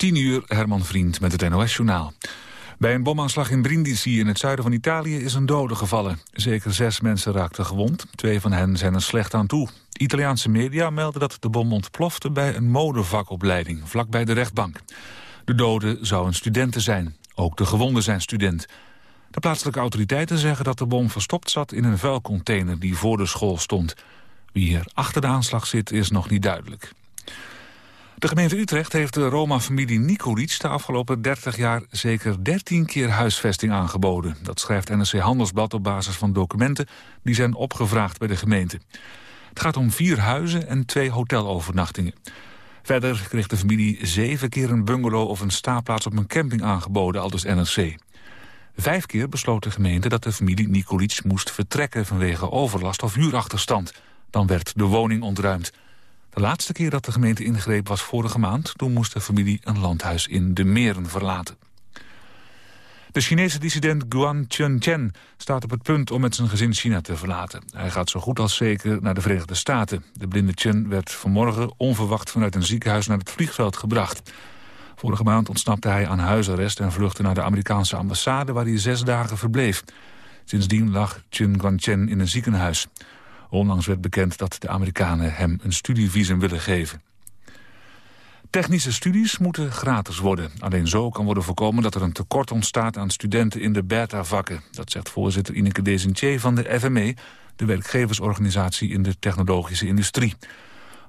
10 uur, Herman Vriend met het NOS-journaal. Bij een bomaanslag in Brindisi in het zuiden van Italië is een dode gevallen. Zeker zes mensen raakten gewond. Twee van hen zijn er slecht aan toe. Italiaanse media melden dat de bom ontplofte bij een modevakopleiding, vlakbij de rechtbank. De doden zouden studenten zijn. Ook de gewonden zijn student. De plaatselijke autoriteiten zeggen dat de bom verstopt zat in een vuilcontainer die voor de school stond. Wie er achter de aanslag zit is nog niet duidelijk. De gemeente Utrecht heeft de Roma-familie Nikolic de afgelopen 30 jaar zeker 13 keer huisvesting aangeboden. Dat schrijft NRC Handelsblad op basis van documenten die zijn opgevraagd bij de gemeente. Het gaat om vier huizen en twee hotelovernachtingen. Verder kreeg de familie zeven keer een bungalow of een staapplaats op een camping aangeboden, aldus NRC. Vijf keer besloot de gemeente dat de familie Nikolic moest vertrekken vanwege overlast of huurachterstand. Dan werd de woning ontruimd. De laatste keer dat de gemeente ingreep was vorige maand. Toen moest de familie een landhuis in de Meren verlaten. De Chinese dissident Guan Chunchen staat op het punt om met zijn gezin China te verlaten. Hij gaat zo goed als zeker naar de Verenigde Staten. De blinde Chen werd vanmorgen onverwacht vanuit een ziekenhuis naar het vliegveld gebracht. Vorige maand ontsnapte hij aan huisarrest en vluchtte naar de Amerikaanse ambassade waar hij zes dagen verbleef. Sindsdien lag Chen Guanchen in een ziekenhuis. Onlangs werd bekend dat de Amerikanen hem een studievisum willen geven. Technische studies moeten gratis worden. Alleen zo kan worden voorkomen dat er een tekort ontstaat aan studenten in de beta-vakken. Dat zegt voorzitter Ineke Desentier van de FME, de werkgeversorganisatie in de technologische industrie.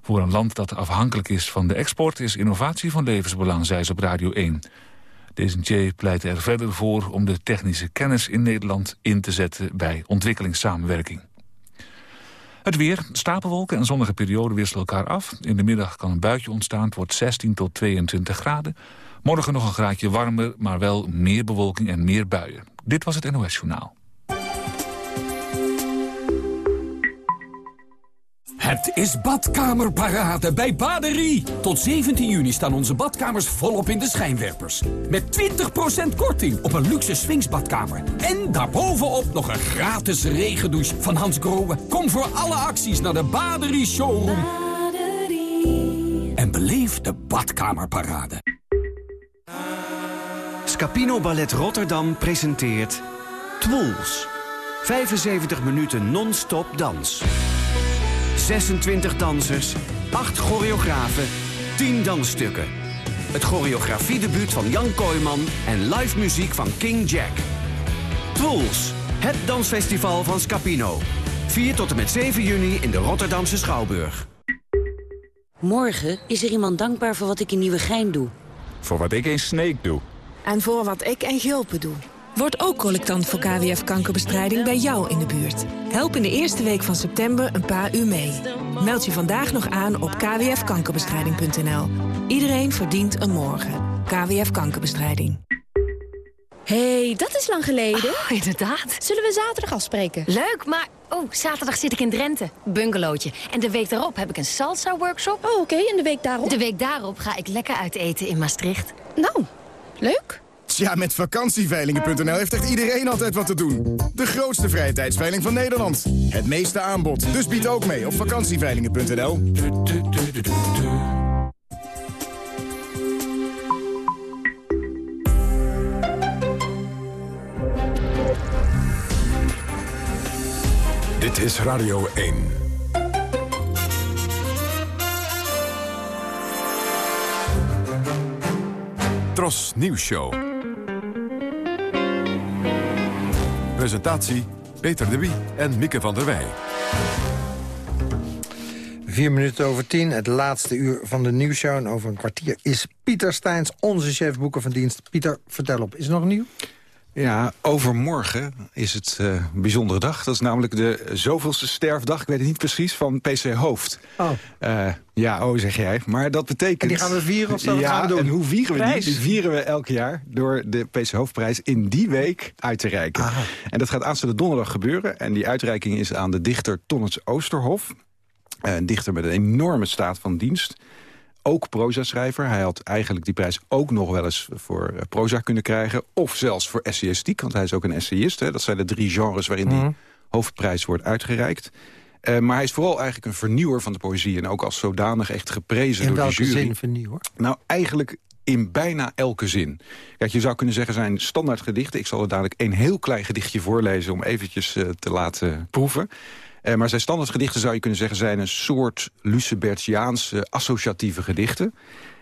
Voor een land dat afhankelijk is van de export is innovatie van levensbelang, zei ze op Radio 1. Desentier pleit er verder voor om de technische kennis in Nederland in te zetten bij ontwikkelingssamenwerking. Het weer, stapelwolken en zonnige perioden wisselen elkaar af. In de middag kan een buitje ontstaan, het wordt 16 tot 22 graden. Morgen nog een graadje warmer, maar wel meer bewolking en meer buien. Dit was het NOS Journaal. Het is badkamerparade bij Baderie. Tot 17 juni staan onze badkamers volop in de schijnwerpers. Met 20% korting op een luxe swingsbadkamer. En daarbovenop nog een gratis regendouche van Hans Grohe. Kom voor alle acties naar de Baderie Showroom. Baderie. En beleef de badkamerparade. Scapino Ballet Rotterdam presenteert Twools. 75 minuten non-stop dans. 26 dansers, 8 choreografen, 10 dansstukken. Het choreografiedebuut van Jan Kooijman en live muziek van King Jack. Twools, het dansfestival van Scapino. 4 tot en met 7 juni in de Rotterdamse Schouwburg. Morgen is er iemand dankbaar voor wat ik in Nieuwegein doe. Voor wat ik in Sneek doe. En voor wat ik in Gulpen doe. Word ook collectant voor KWF-kankerbestrijding bij jou in de buurt. Help in de eerste week van september een paar uur mee. Meld je vandaag nog aan op kwfkankerbestrijding.nl. Iedereen verdient een morgen. KWF Kankerbestrijding. hey, dat is lang geleden. Oh, inderdaad. Zullen we zaterdag afspreken? Leuk, maar... Oh, zaterdag zit ik in Drenthe. Bungalowtje. En de week daarop heb ik een salsa-workshop. Oh, oké. En de week daarop? De week daarop ga ik lekker uit eten in Maastricht. Nou, leuk. Ja, met vakantieveilingen.nl heeft echt iedereen altijd wat te doen. De grootste vrije tijdsveiling van Nederland. Het meeste aanbod. Dus bied ook mee op vakantieveilingen.nl. Dit is Radio 1. Tros Nieuws Show. Presentatie Peter de Wie en Mieke van der Wij. Vier minuten over tien, het laatste uur van de nieuwsshow. En over een kwartier is Pieter Steins, onze chef boeken van dienst. Pieter, vertel op, is er nog nieuw? Ja, overmorgen is het uh, een bijzondere dag. Dat is namelijk de zoveelste sterfdag, ik weet het niet precies, van PC Hoofd. Oh. Uh, ja, oh zeg jij. Maar dat betekent... En die gaan we vieren of zo? Ja, gaan we doen? en hoe vieren we die? Die vieren we elk jaar door de PC Hoofdprijs in die week uit te reiken. En dat gaat aanstaande donderdag gebeuren. En die uitreiking is aan de dichter Tonnets Oosterhof. Een dichter met een enorme staat van dienst ook proza-schrijver. Hij had eigenlijk die prijs ook nog wel eens voor uh, proza kunnen krijgen. Of zelfs voor essayistiek, want hij is ook een essayist. Hè. Dat zijn de drie genres waarin die Mhm. hoofdprijs wordt uitgereikt. Uh, maar hij is vooral eigenlijk een vernieuwer van de poëzie... en ook als zodanig echt geprezen In door de welke jury. zin vernieuwen? Nou, eigenlijk in bijna elke zin. Kijk, je zou kunnen zeggen zijn standaard gedichten. Ik zal er dadelijk een heel klein gedichtje voorlezen... om eventjes uh, te laten proeven. Uh, maar zijn standaard gedichten zou je kunnen zeggen... zijn een soort Lucebertiaanse associatieve gedichten.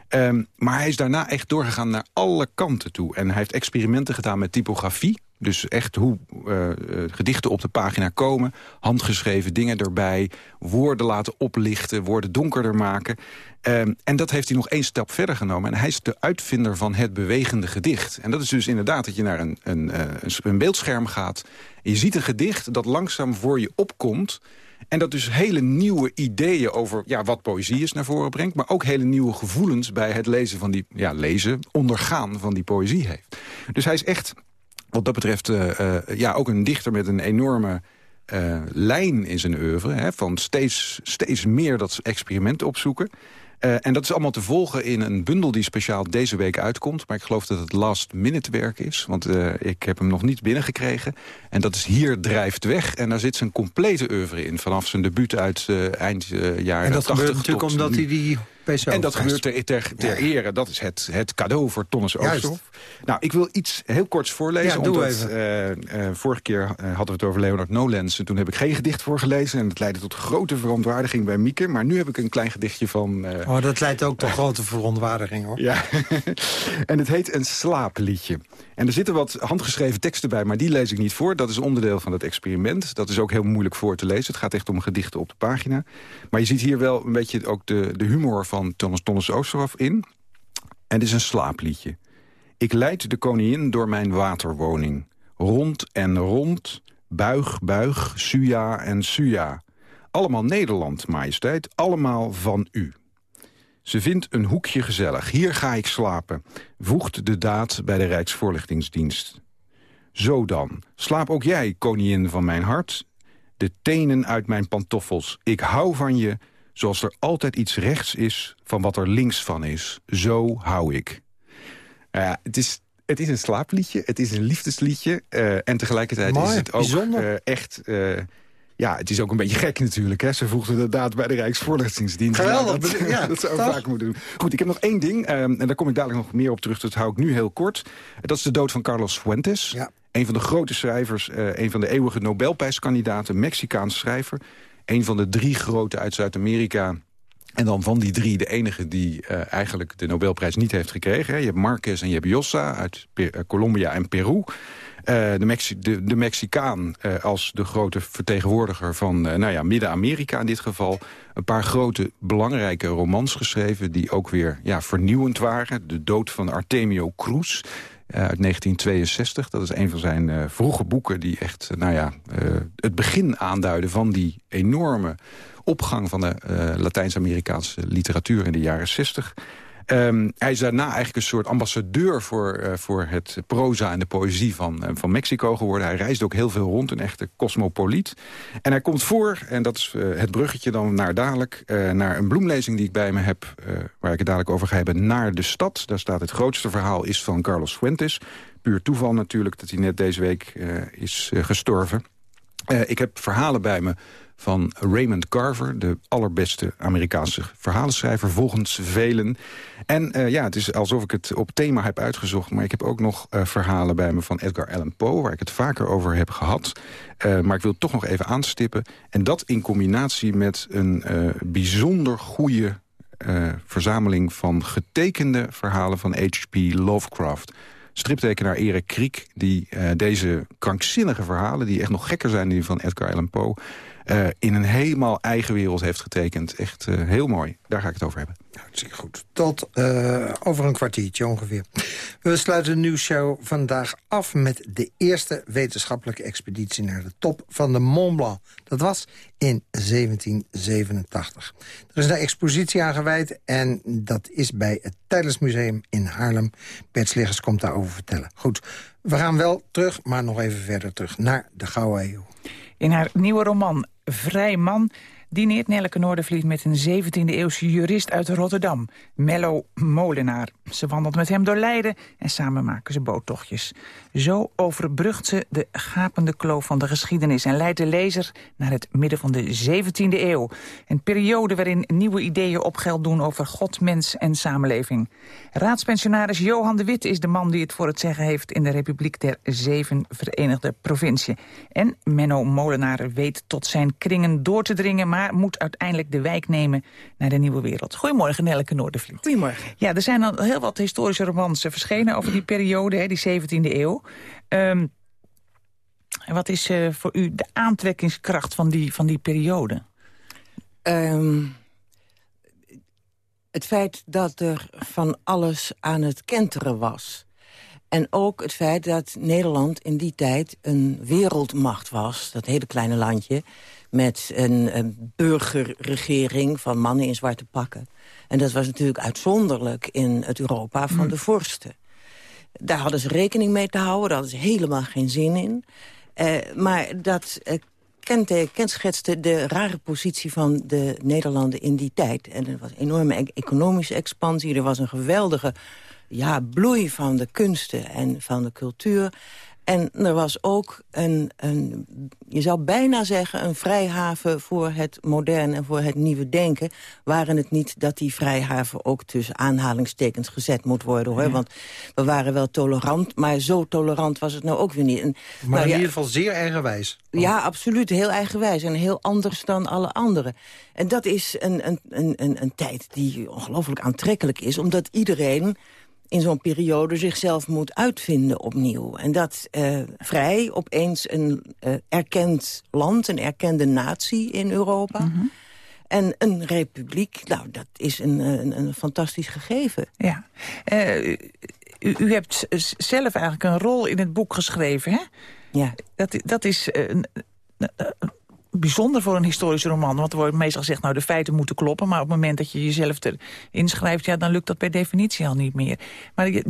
Um, maar hij is daarna echt doorgegaan naar alle kanten toe. En hij heeft experimenten gedaan met typografie. Dus echt hoe uh, gedichten op de pagina komen. Handgeschreven dingen erbij. Woorden laten oplichten. Woorden donkerder maken. Um, en dat heeft hij nog één stap verder genomen. En hij is de uitvinder van het bewegende gedicht. En dat is dus inderdaad dat je naar een, een, uh, een beeldscherm gaat. En je ziet een gedicht dat langzaam voor je opkomt. En dat dus hele nieuwe ideeën over ja, wat poëzie is naar voren brengt... maar ook hele nieuwe gevoelens bij het lezen van die... ja, lezen, ondergaan van die poëzie heeft. Dus hij is echt, wat dat betreft, uh, uh, ja, ook een dichter met een enorme... Uh, lijn in zijn oeuvre, hè, van steeds, steeds meer dat experiment opzoeken. Uh, en dat is allemaal te volgen in een bundel die speciaal deze week uitkomt. Maar ik geloof dat het last minute werk is. Want uh, ik heb hem nog niet binnengekregen. En dat is Hier drijft weg. En daar zit zijn complete oeuvre in. Vanaf zijn debuut uit uh, eind jaren En dat 80 gebeurt natuurlijk omdat hij die En dat gebeurt ter, ter, ere. Dat is het, het cadeau voor Tonnes Oosterhof. Nou, ik wil iets heel korts voorlezen. Ja, omdat, even. vorige keer hadden we het over Leonard Nolens. En toen heb ik geen gedicht voorgelezen. En dat leidde tot grote verontwaardiging bij Mieke. Maar nu heb ik een klein gedichtje van... Oh, dat leidt ook tot grote verontwaardiging, hoor. Ja, en het heet een slaapliedje. En er zitten wat handgeschreven teksten bij, maar die lees ik niet voor. Dat is onderdeel van het experiment. Dat is ook heel moeilijk voor te lezen. Het gaat echt om gedichten op de pagina. Maar je ziet hier wel een beetje ook de, de humor van Thomas Tonnes Oosterhof in. En het is een slaapliedje. Ik leid de koningin door mijn waterwoning. Rond en rond, buig, buig, suja en suja. Allemaal Nederland, majesteit, allemaal van u. Ze vindt een hoekje gezellig. Hier ga ik slapen, voegt de daad bij de Rijksvoorlichtingsdienst. Zo dan, slaap ook jij, koningin van mijn hart. De tenen uit mijn pantoffels. Ik hou van je, zoals er altijd iets rechts is... van wat er links van is. Zo hou ik. Uh, het is het is een slaapliedje, het is een liefdesliedje... Uh, en tegelijkertijd Mooi, is het ook uh, echt... Uh, ja, het is ook een beetje gek natuurlijk. Hè? Ze voegden inderdaad bij de Rijksvoorlichtingsdienst. Geweldig. Ja, dat, ja, dat zou ik vaak moeten doen. Goed, ik heb nog één ding. Um, en daar kom ik dadelijk nog meer op terug. Dat hou ik nu heel kort. Dat is de dood van Carlos Fuentes. Ja. Een van de grote schrijvers. Uh, een van de eeuwige Nobelprijskandidaten. Mexicaans schrijver. Een van de drie grote uit Zuid-Amerika. En dan van die drie de enige die uh, eigenlijk de Nobelprijs niet heeft gekregen. Je hebt Marquez en je hebt Jossa uit Pe uh, Colombia en Peru. Uh, de, de, de, Mexicaan als de grote vertegenwoordiger van nou ja, Midden-Amerika in dit geval. Een paar grote belangrijke romans geschreven die ook weer ja, vernieuwend waren. De dood van Artemio Cruz uit 1962. Dat is een van zijn vroege boeken die echt nou ja, het begin aanduiden van die enorme opgang van de uh, Latijns-Amerikaanse literatuur in de jaren 60. Um, hij is daarna eigenlijk een soort ambassadeur voor, uh, voor het proza en de poëzie van, uh, van Mexico geworden. Hij reist ook heel veel rond, een echte cosmopoliet. En hij komt voor, en dat is het bruggetje dan naar dadelijk... naar een bloemlezing die ik bij me heb, waar ik het dadelijk over ga hebben... naar de stad. Daar staat het grootste verhaal is van Carlos Fuentes. Puur toeval natuurlijk dat hij net deze week is gestorven. ik heb verhalen bij me van Raymond Carver... de allerbeste Amerikaanse verhalenschrijver, volgens velen. En uh, ja, het is alsof ik het op thema heb uitgezocht... maar ik heb ook nog uh, verhalen bij me van Edgar Allan Poe... waar ik het vaker over heb gehad. Uh, maar ik wil toch nog even aanstippen. En dat in combinatie met een bijzonder goede... verzameling van getekende verhalen van H.P. Lovecraft striptekenaar Erik Kriek... die deze krankzinnige verhalen, die echt nog gekker zijn... die van Edgar Allan Poe, uh, in een helemaal eigen wereld heeft getekend. Echt uh, heel mooi. Daar ga ik het over hebben. Hartstikke goed. Tot uh, over een kwartiertje ongeveer. We sluiten de nieuwsshow vandaag af met de eerste wetenschappelijke expeditie... naar de top van de Mont Blanc. Dat was in 1787. Er is een expositie aangeweid en dat is bij het Tijdensmuseum in Haarlem. Bert Sliggers komt daarover vertellen. Goed, we gaan wel terug, maar nog even verder terug naar de Gouden Eeuw. In haar nieuwe roman Vrij Man dineert Nelleke Noordervliet met een 17e-eeuwse jurist uit Rotterdam, Mello Molenaar. Ze wandelt met hem door Leiden en samen maken ze boottochtjes. Zo overbrugt ze de gapende kloof van de geschiedenis... en leidt de lezer naar het midden van de 17e eeuw. Een periode waarin nieuwe ideeën op geld doen over God, mens en samenleving. Raadspensionaris Johan de Wit is de man die het voor het zeggen heeft... in de Republiek der Zeven Verenigde Provinciën. En Menno Molenaar weet tot zijn kringen door te dringen... maar moet uiteindelijk de wijk nemen naar de nieuwe wereld. Goedemorgen, Nelke Noordervliet. Goedemorgen. Ja, er zijn al heel wat historische romans verschenen over die periode, hè, die 17e eeuw. Um, wat is uh, voor u de aantrekkingskracht van die, van die periode? Um, het feit dat er van alles aan het kenteren was. En ook het feit dat Nederland in die tijd een wereldmacht was. Dat hele kleine landje. Met een, een burgerregering van mannen in zwarte pakken. En dat was natuurlijk uitzonderlijk in het Europa van mm. de vorsten. Daar hadden ze rekening mee te houden, daar hadden ze helemaal geen zin in. Uh, maar dat uh, kenschetste de rare positie van de Nederlanden in die tijd. En er was een enorme e economische expansie, er was een geweldige ja, bloei van de kunsten en van de cultuur. En er was ook een, een, je zou bijna zeggen, een vrijhaven voor het moderne en voor het nieuwe denken. Waren het niet dat die vrijhaven ook tussen aanhalingstekens gezet moet worden. hoor. Want we waren wel tolerant, maar zo tolerant was het nou ook weer niet. En, maar nou, in ieder geval zeer eigenwijs. Ja, absoluut. Heel eigenwijs en heel anders dan alle anderen. En dat is een, een, een, een, een tijd die ongelooflijk aantrekkelijk is, omdat iedereen in zo'n periode zichzelf moet uitvinden opnieuw. En dat uh, vrij opeens een uh, erkend land, een erkende natie in Europa... Mhm. En een republiek, nou, dat is een, een, een fantastisch gegeven. Ja. Uh, u, u, hebt zelf eigenlijk een rol in het boek geschreven, hè? Ja. Dat, dat is bijzonder voor een historische roman. Want er wordt meestal gezegd, nou de feiten moeten kloppen. Maar op het moment dat je jezelf erin schrijft... Ja, dan lukt dat per definitie al niet meer. Maar je,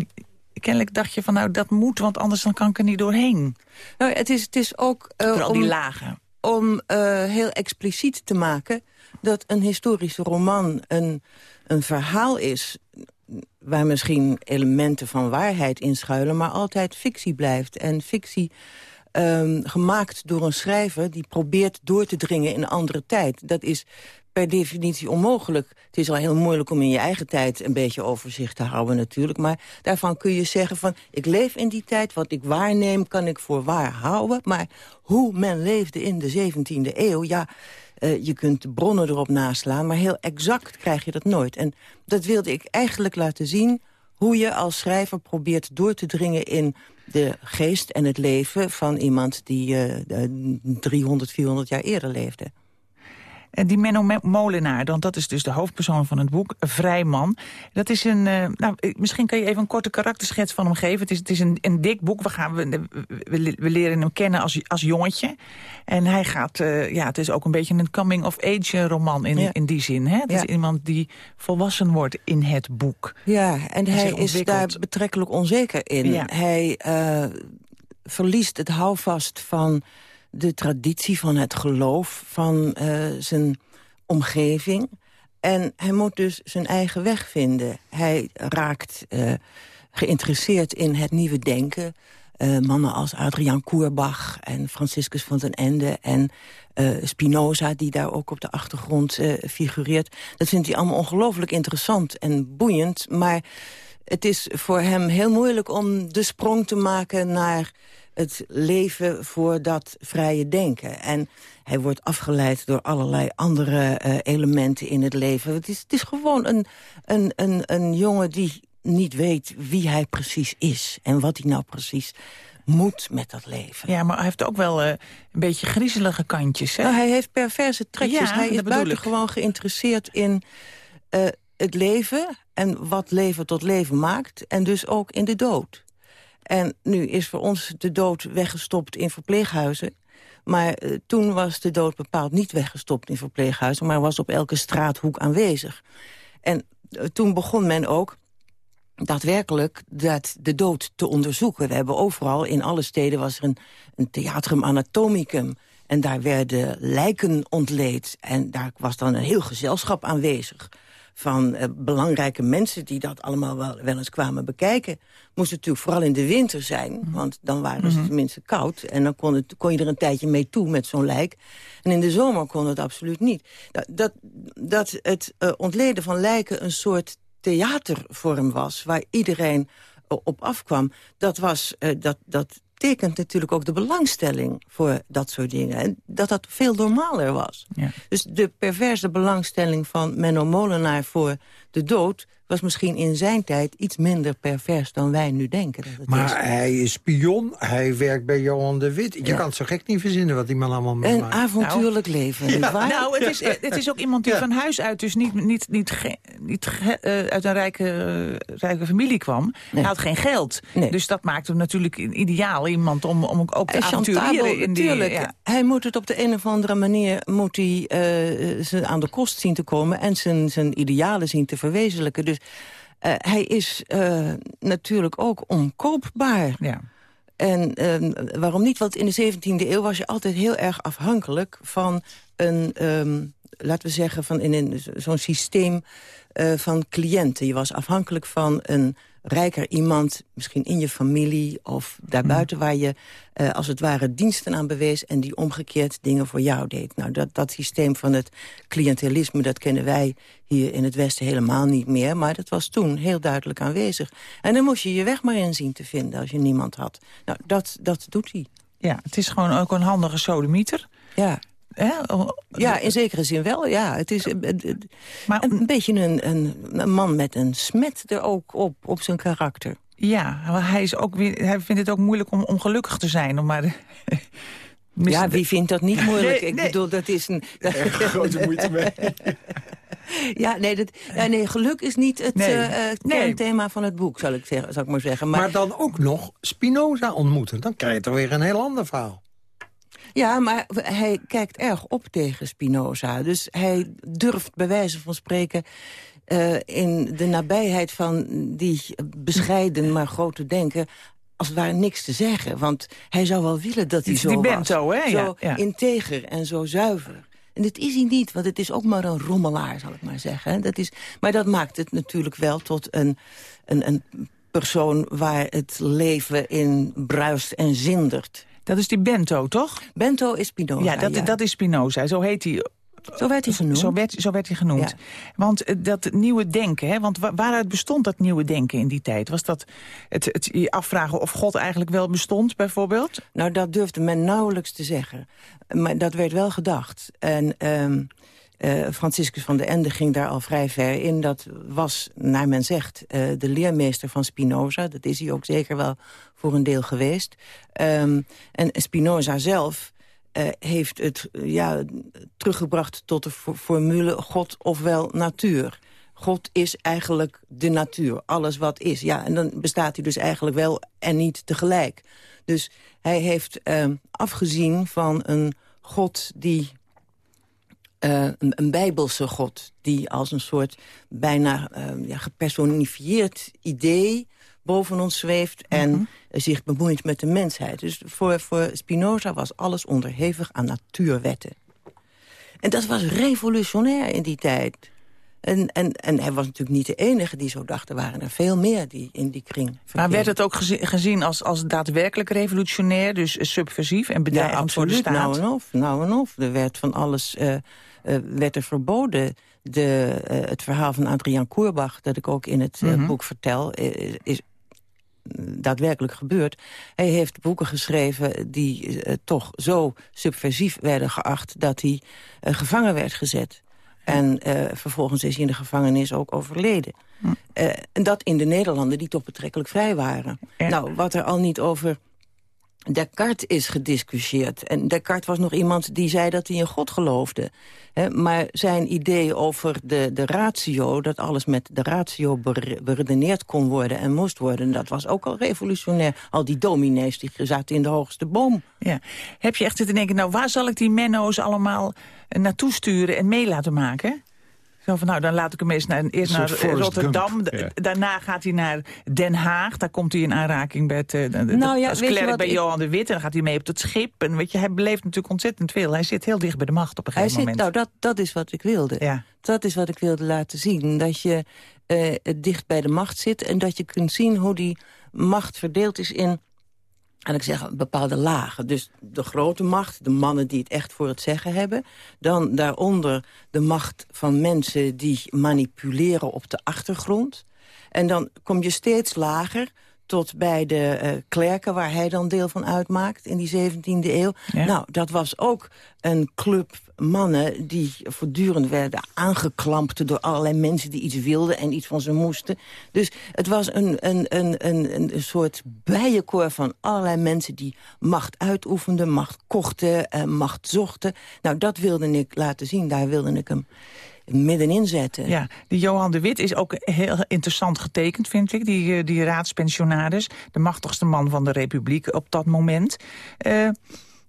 kennelijk dacht je van, nou dat moet, want anders dan kan ik er niet doorheen. Nou, het is, het is ook... Uh, Vooral die lagen. Om uh, heel expliciet te maken dat een historische roman een, een verhaal is waar misschien elementen van waarheid in schuilen... maar altijd fictie blijft. En fictie um, gemaakt door een schrijver... die probeert door te dringen in een andere tijd. Dat is per definitie onmogelijk. Het is al heel moeilijk om in je eigen tijd een beetje overzicht te houden natuurlijk. Maar daarvan kun je zeggen van, ik leef in die tijd. Wat ik waarneem kan ik voor waar houden. Maar hoe men leefde in de 17e eeuw, ja... Uh, je kunt bronnen erop naslaan, maar heel exact krijg je dat nooit. En dat wilde ik eigenlijk laten zien hoe je als schrijver probeert door te dringen in de geest en het leven van iemand die uh, 300, 400 jaar eerder leefde. En die Menno Molenaar, want dat is dus de hoofdpersoon van het boek, Vrijman. Dat is een, uh, nou, misschien kan je even een korte karakterschets van hem geven. Het is, het is een, een dik boek, we, gaan, we, we, leren hem kennen als, als jongetje. En hij gaat, uh, ja, het is ook een beetje een coming-of-age roman in, in die zin. Hè? Het ja. is iemand die volwassen wordt in het boek. Ja, en hij is daar betrekkelijk onzeker in. Ja. Hij uh, verliest het houvast van de traditie van het geloof van uh, zijn omgeving. En hij moet dus zijn eigen weg vinden. Hij raakt uh, geïnteresseerd in het nieuwe denken. Uh, mannen als Adriaan Koerbach en Franciscus van den Ende... en Spinoza, die daar ook op de achtergrond figureert. Dat vindt hij allemaal ongelooflijk interessant en boeiend. Maar het is voor hem heel moeilijk om de sprong te maken naar het leven voor dat vrije denken. En hij wordt afgeleid door allerlei andere uh, elementen in het leven. Het is, het is gewoon een, een, een, een jongen die niet weet wie hij precies is... en wat hij nou precies moet met dat leven. Ja, maar hij heeft ook wel uh, een beetje griezelige kantjes. Hè? Nou, hij heeft perverse trekjes. Ja, hij is buitengewoon geïnteresseerd in uh, het leven... en wat leven tot leven maakt. En dus ook in de dood. En nu is voor ons de dood weggestopt in verpleeghuizen. Maar uh, toen was de dood bepaald niet weggestopt in verpleeghuizen... maar was op elke straathoek aanwezig. En uh, toen begon men ook daadwerkelijk dat de dood te onderzoeken. We hebben overal, in alle steden was er een, een theatrum anatomicum... En daar werden lijken ontleed. En daar was dan een heel gezelschap aanwezig. Van eh, belangrijke mensen... die dat allemaal wel, wel eens kwamen bekijken. Moest natuurlijk vooral in de winter zijn, Mhm. want dan waren ze tenminste koud. En dan kon, het, kon je er een tijdje mee toe met zo'n lijk. En in de zomer kon het absoluut niet. Dat, dat, dat het eh, ontleden van lijken een soort theatervorm was... waar iedereen eh, op afkwam, dat, was, dat, dat tekent natuurlijk ook de belangstelling voor dat soort dingen. En dat dat veel normaler was. Ja. Dus de perverse belangstelling van Menno Molenaar voor de dood... was misschien in zijn tijd iets minder pervers dan wij nu denken. Dat het is. Maar hij is spion, hij werkt bij Johan de Wit. Je Ja. kan het zo gek niet verzinnen wat die man allemaal Een meemaakt. avontuurlijk leven, nietwaar? Nou, het is, het is ook iemand die van huis uit dus niet, niet, niet, ge- niet ge- eh, uit een rijke, rijke familie kwam. Hij had geen geld. Dus dat maakt hem natuurlijk een ideaal iemand om, om ook te avontureren. In die. Hij moet het op de een of andere manier moet hij, eh, ze aan de kost zien te komen... en zijn, zijn idealen zien te verwezenlijken. Dus hij is eh, natuurlijk ook omkoopbaar. Ja. En ehm, waarom niet? Want in de 17e eeuw was je altijd heel erg afhankelijk van een... ehm, laten we zeggen, van in zo'n systeem eh, van cliënten. Je was afhankelijk van een rijker iemand, misschien in je familie of daarbuiten... waar je eh, als het ware diensten aan bewees en die omgekeerd dingen voor jou deed. Nou, dat, dat systeem van het cliëntelisme, dat kennen wij hier in het Westen helemaal niet meer. Maar dat was toen heel duidelijk aanwezig. En dan moest je je weg maar in zien te vinden als je niemand had. Nou, dat, dat doet hij. ja, het is gewoon ook een handige sodemieter. Ja. Hè? Ja, in zekere zin wel. Ja, het is een, een- een beetje een, een, een man met een smet er ook op, op zijn karakter. Ja, maar hij, is ook weer, hij vindt het ook moeilijk om, om gelukkig te zijn. Om maar, Ja, wie vindt dat niet moeilijk? Nee, Ik nee. bedoel, dat is een... grote moeite mee. Ja, nee, dat, ja, nee, geluk is niet het Nee. eh, eh, kernthema van het boek, zal ik, zeggen, zal ik maar zeggen. Maar, Maar dan ook nog Spinoza ontmoeten. Dan krijg je toch weer een heel ander verhaal. Ja, maar hij kijkt erg op tegen Spinoza. Dus hij durft bij wijze van spreken... eh, in de nabijheid van die bescheiden maar grote denker... als het ware niks te zeggen. Want hij zou wel willen dat hij zo die was. bento, hè? Ja, Zo ja. integer en zo zuiver. En dat is hij niet, want het is ook maar een rommelaar, zal ik maar zeggen. Dat is, maar dat maakt het natuurlijk wel tot een, een, een persoon... waar het leven in bruist en zindert. Dat is die Bento, toch? Bento is Spinoza, Ja, dat, ja. dat is Spinoza. Zo heet hij. Zo werd hij genoemd. Zo werd, zo werd hij genoemd. Ja. Want eh, dat nieuwe denken, hè, want wa- waaruit bestond dat nieuwe denken in die tijd? Was dat het, het afvragen of God eigenlijk wel bestond, bijvoorbeeld? Nou, dat durfde men nauwelijks te zeggen. Maar dat werd wel gedacht. En eh, Franciscus van de Ende ging daar al vrij ver in. Dat was, naar men zegt, eh, de leermeester van Spinoza. Dat is hij ook zeker wel voor een deel geweest. Ehm, en Spinoza zelf eh, heeft het eh, ja, teruggebracht tot de fo- formule God ofwel natuur. God is eigenlijk de natuur, alles wat is. Ja, en dan bestaat hij dus eigenlijk wel en niet tegelijk. Dus hij heeft ehm, afgezien van een God die... eh, een, een bijbelse God die als een soort bijna ehm, ja, gepersonifieerd idee boven ons zweeft... en eh, zich bemoeit met de mensheid. Dus voor, voor Spinoza was alles onderhevig aan natuurwetten. En dat was revolutionair in die tijd. En, en, en hij was natuurlijk niet de enige die zo dacht. Er waren er veel meer die in die kring Maar werd het ook gezi- gezien als, als daadwerkelijk revolutionair, dus eh, subversief en bedreigend voor de staat? Nou en of, nou en of. Er werd van alles eh, werd er verboden. De, het verhaal van Adriaan Koerbach, dat ik ook in het Mhm. boek vertel... is daadwerkelijk gebeurd. Hij heeft boeken geschreven die eh, toch zo subversief werden geacht... dat hij eh, gevangen werd gezet. En eh, vervolgens is hij in de gevangenis ook overleden. Eh, en dat in de Nederlanden die toch betrekkelijk vrij waren. Nou, wat er al niet over Descartes is gediscussieerd. En Descartes was nog iemand die zei dat hij in God geloofde. Maar zijn idee over de, de ratio, dat alles met de ratio bere- beredeneerd kon worden en moest worden... dat was ook al revolutionair. Al die dominees die zaten in de hoogste boom. Ja. Heb je echt zitten denken, nou waar zal ik die Menno's allemaal eh, naartoe sturen en mee laten maken? Zo van, nou, dan laat ik hem eens naar, eerst naar Rotterdam. Ja. Daarna gaat hij naar Den Haag. Daar komt hij in aanraking met, eh, Nou ja, als weet je klerk bij ik- Johan de Wit. En dan gaat hij mee op het schip. En weet je, hij beleeft natuurlijk ontzettend veel. Hij zit heel dicht bij de macht op een Hij gegeven zit, moment. nou, dat, dat is wat ik wilde. Ja. Dat is wat ik wilde laten zien. Dat je eh, dicht bij de macht zit en dat je kunt zien hoe die macht verdeeld is in en ik zeg bepaalde lagen. Dus de grote macht, de mannen die het echt voor het zeggen hebben. Dan daaronder de macht van mensen die manipuleren op de achtergrond. En dan kom je steeds lager tot bij de eh, klerken waar hij dan deel van uitmaakt in die 17e eeuw. Ja. Nou, dat was ook een club mannen die voortdurend werden aangeklampt door allerlei mensen die iets wilden en iets van ze moesten. Dus het was een, een, een, een, een soort bijenkoor van allerlei mensen die macht uitoefenden, macht kochten, eh, macht zochten. Nou, dat wilde ik laten zien, daar wilde ik hem middenin zetten. Ja, die Johan de Wit is ook heel interessant getekend, vind ik. Die, eh, die raadspensionaris, de machtigste man van de republiek op dat moment. Eh,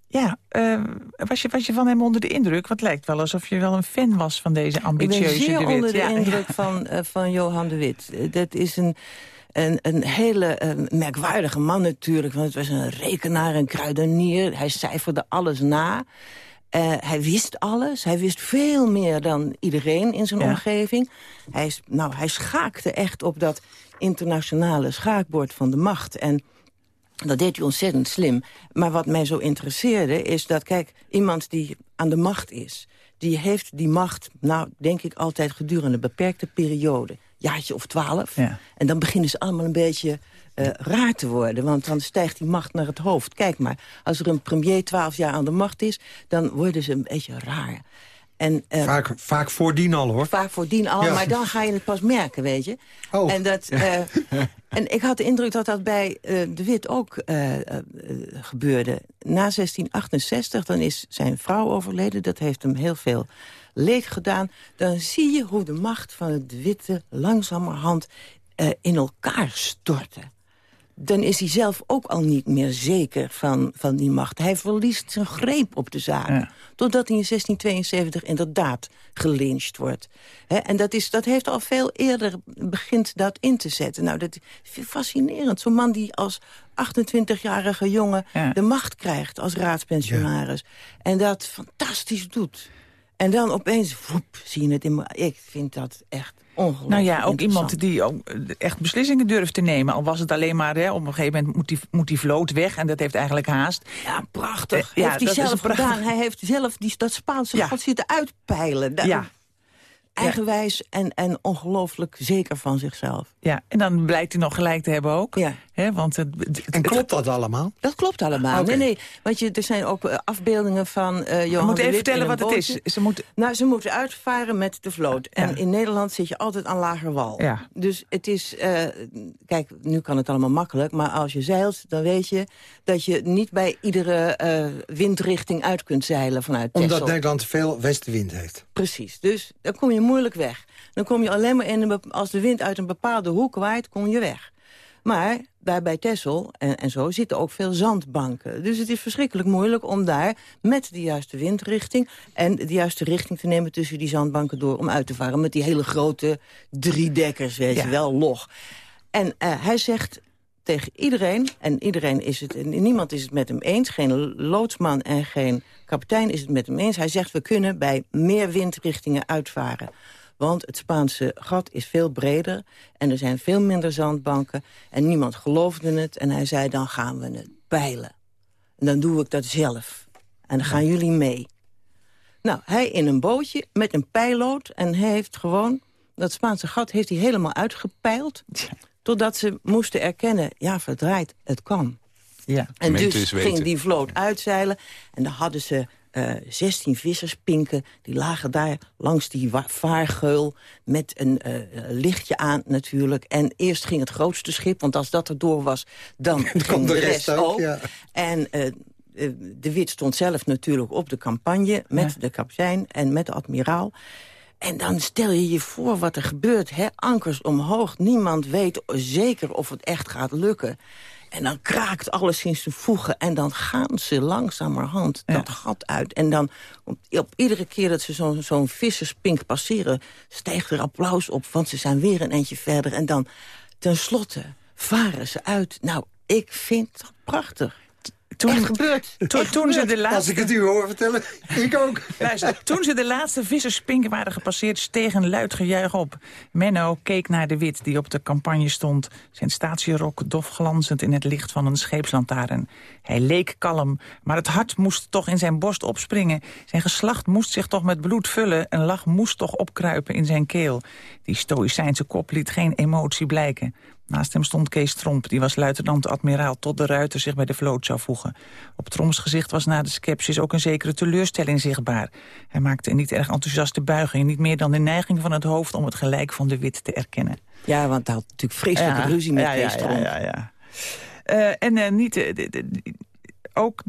ja, eh, was, je, was je van hem onder de indruk? Want het lijkt wel alsof je wel een fan was van deze Ik ambitieuze ben zeer de onder de Ja, indruk van, van Johan de Wit. Dat is een, een, een hele merkwaardige man natuurlijk. Want het was een rekenaar, een kruidenier. Hij cijferde alles na. Eh, hij wist alles. Hij wist veel meer dan iedereen in zijn Ja. omgeving. Hij, is, nou, hij schaakte echt op dat internationale schaakbord van de macht. En dat deed hij ontzettend slim. Maar wat mij zo interesseerde is dat, kijk, iemand die aan de macht is... die heeft die macht, nou, denk ik altijd gedurende een beperkte periode. Jaartje of twaalf. Ja. En dan beginnen ze allemaal een beetje eh, raar te worden. Want dan stijgt die macht naar het hoofd. Kijk maar, als er een premier twaalf jaar aan de macht is... dan worden ze een beetje raar. En, eh, Vaak, vaak voordien al, hoor. Vaak voordien al, Ja. maar dan ga je het pas merken, weet je. Oh. En, dat, eh, en ik had de indruk dat dat bij De Wit ook gebeurde. Na 1668, dan is zijn vrouw overleden. Dat heeft hem heel veel leed gedaan. Dan zie je hoe de macht van het Witte langzamerhand in elkaar stortte dan is hij zelf ook al niet meer zeker van, van die macht. Hij verliest zijn greep op de zaak. Ja. Totdat hij in 1672 inderdaad gelyncht wordt. En dat, is, dat heeft al veel eerder begint dat in te zetten. Nou, dat is fascinerend. Zo'n man die als 28-jarige jongen Ja. de macht krijgt als raadspensionaris. En dat fantastisch doet. En dan opeens, woep, zie je het in me. Ik vind dat echt Nou ja, ook iemand die ook eh, echt beslissingen durft te nemen. Al was het alleen maar, hè, op een gegeven moment moet die, moet die vloot weg. En dat heeft eigenlijk haast. Ja, prachtig. Eh, ja, heeft hij zelf prachtig- gedaan. Hij heeft zelf die, dat Spaanse Ja. god zitten uitpeilen. Daar- Ja. Eigenwijs en, en ongelooflijk zeker van zichzelf. Ja, en dan blijkt hij nog gelijk te hebben ook. Ja. Hè, want het, het- En klopt dat allemaal? Dat klopt allemaal. Oké. Nee, nee. Want je, er zijn ook eh, afbeeldingen van eh Johan We moeten de even vertellen wat het is. Ze moeten, Nou, ze moeten uitvaren met de vloot. En Ja. in Nederland zit je altijd aan lager wal. Ja. Dus het is... eh, kijk, nu kan het allemaal makkelijk. Maar als je zeilt, dan weet je dat je niet bij iedere eh, windrichting uit kunt zeilen vanuit Texel. Omdat Nederland veel westenwind heeft. Precies. Dus dan kom je moeilijk weg. Dan kom je alleen maar in een, als de wind uit een bepaalde hoek waait, kom je weg. Maar daar bij Texel en, en zo zitten ook veel zandbanken. Dus het is verschrikkelijk moeilijk om daar met de juiste windrichting... en de juiste richting te nemen tussen die zandbanken door... om uit te varen met die hele grote driedekkers, weet Ja. je wel, log. En eh, hij zegt tegen iedereen, en iedereen is het, en niemand is het met hem eens... geen loodsman en geen kapitein is het met hem eens. Hij zegt, we kunnen bij meer windrichtingen uitvaren. Want het Spaanse gat is veel breder en er zijn veel minder zandbanken. En niemand geloofde het en hij zei, dan gaan we het peilen. En dan doe ik dat zelf. En dan gaan jullie mee. Nou, hij in een bootje met een pijlood en hij heeft gewoon... dat Spaanse gat heeft hij helemaal uitgepeild... totdat ze moesten erkennen, ja, verdraaid, het kan. ja. En Meten dus ging die vloot uitzeilen. En dan hadden ze eh 16 visserspinken. Die lagen daar langs die vaargeul met een eh, lichtje aan natuurlijk. En eerst ging het grootste schip, want als dat erdoor was... dan ging de, rest, ook. ja. En eh, eh, de Wit stond zelf natuurlijk op de campagne... met Ja. de kapitein en met de admiraal. En dan stel je je voor wat er gebeurt. Hè? Ankers omhoog, niemand weet zeker of het echt gaat lukken. En dan kraakt alles in zijn voegen. En dan gaan ze langzamerhand dat gat uit. En dan op, op iedere keer dat ze zo'n zo'n visserspink passeren... stijgt er applaus op, want ze zijn weer een eindje verder. En dan tenslotte varen ze uit. Nou, ik vind dat prachtig. Toen, Echt gebeurd. Toen, Echt toen ze de laatste... Als ik het u hoor vertellen, ik ook. Luister, toen ze de laatste visserspinken waren gepasseerd... steeg een luid gejuich op. Menno keek naar de wit die op de campagne stond. Zijn statierok dof glanzend in het licht van een scheepslantaarn. Hij leek kalm, maar het hart moest toch in zijn borst opspringen. Zijn geslacht moest zich toch met bloed vullen. Een lach moest toch opkruipen in zijn keel. Die stoïcijnse kop liet geen emotie blijken. Naast hem stond Kees Tromp, die was luitenant-admiraal... tot de ruiter zich bij de vloot zou voegen. Op Tromps gezicht was na de skepsis ook een zekere teleurstelling zichtbaar. Hij maakte een niet erg enthousiaste buiging... niet meer dan de neiging van het hoofd om het gelijk van de wit te erkennen. Ja, want hij had natuurlijk vreselijke Ja, ruzie met ja, Kees Tromp. ja, ja, ja. Eh, en eh, niet, eh, ook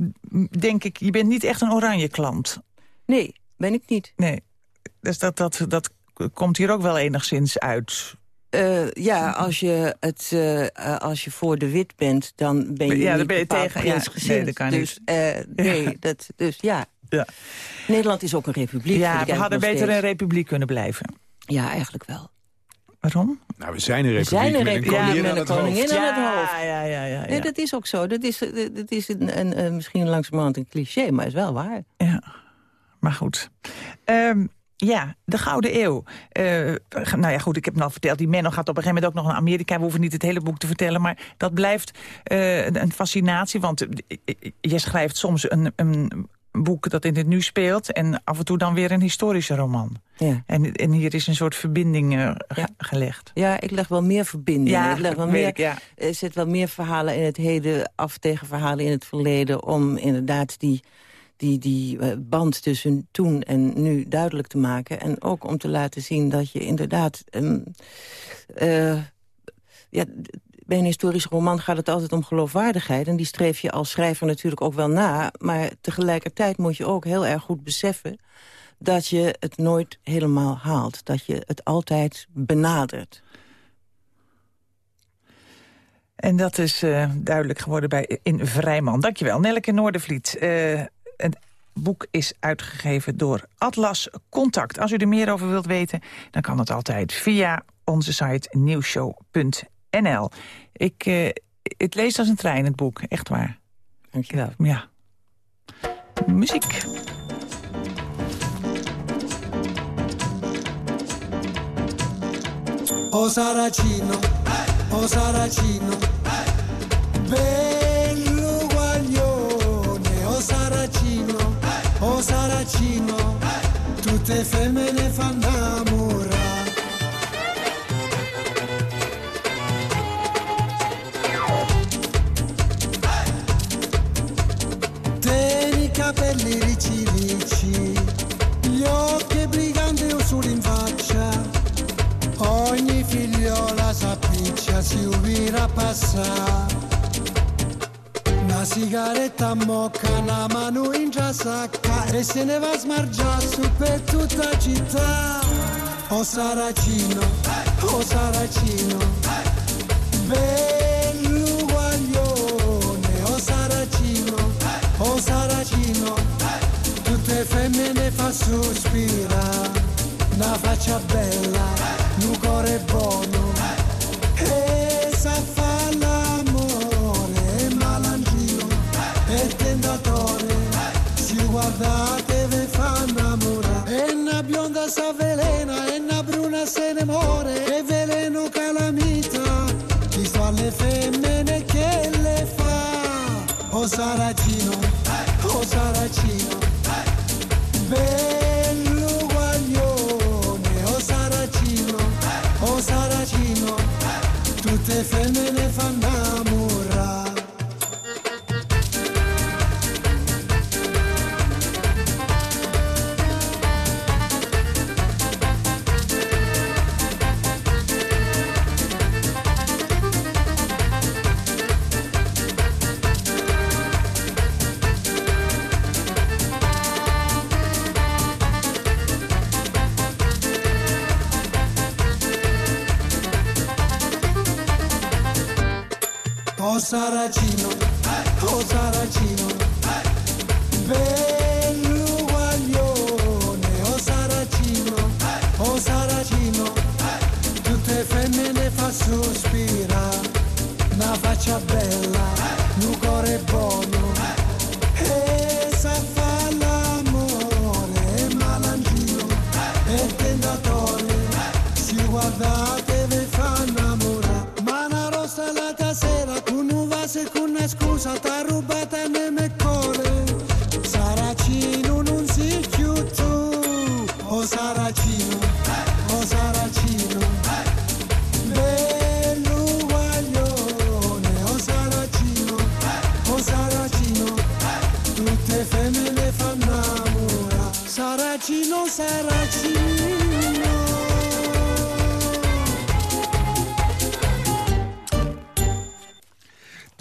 denk ik, je bent niet echt een oranje klant. Nee, ben ik niet. Nee, dus dat, dat, dat komt hier ook wel enigszins uit. Eh, ja, als je, het, eh, eh, als je voor de wit bent, dan ben je Ja, dan niet ben je tegen- ja, nee, dat kan dus, eh, nee, dat, dus ja. Ja. Nederland is ook een republiek. Ja, we hadden beter een republiek kunnen blijven. Ja, eigenlijk wel. Waarom? Nou, we zijn een We republiek zijn een met een republiek koningin met aan een het koningin aan het Ja, hoofd. ja, ja, ja, Nee, ja. dat is ook zo. Dat is, dat is een, een, een- misschien langzamerhand een cliché, maar is wel waar. Ja, maar goed. Ehm, ja, de Gouden Eeuw. Eh, nou ja, goed, ik heb het al verteld. Die Menno gaat op een gegeven moment ook nog naar Amerika. We hoeven niet het hele boek te vertellen. Maar dat blijft eh, een, fascinatie. Want eh, je schrijft soms een, een boek dat in het nu speelt... en af en toe dan weer een historische roman. Ja. En, en hier is een soort verbinding ge- gelegd. Ja, ik leg wel meer verbindingen. Ja, ik leg wel weet meer, ik, ja. Er zit wel meer verhalen in het heden af tegen verhalen in het verleden... om inderdaad die, die, die eh, band tussen toen en nu duidelijk te maken. En ook om te laten zien dat je inderdaad... ehm, eh, ja, bij een historische roman gaat het altijd om geloofwaardigheid. En die streef je als schrijver natuurlijk ook wel na. Maar tegelijkertijd moet je ook heel erg goed beseffen... dat je het nooit helemaal haalt. Dat je het altijd benadert. En dat is eh, duidelijk geworden bij In Vrijman. Dankjewel, Nelleke Noordervliet. Eh, het boek is uitgegeven door Atlas Contact. Als u er meer over wilt weten, dan kan het altijd via onze site nieuwshow.nl. Ik, eh, het leest als een trein, het boek. Echt waar. Dankjewel. Ja. Muziek. O Saracino, o Saracino, bello guaglione, o Saracino, Saracino, tutte femmine fanno innamorare. Tieni i capelli ricci ricci, gli occhi briganti solo in faccia, ogni figliola s'appiccia, si ubira passare. Una sigaretta mocca, una mano in già sacca e se ne va a su per tutta la città. O Saracino, o Saracino, bello guaglione, o Saracino, o Saracino, tutte femmine fa sospirare, una faccia bella, Saracino, o Saracino, bello guaglione, o Saracino, o Saracino, tutte femmine fanno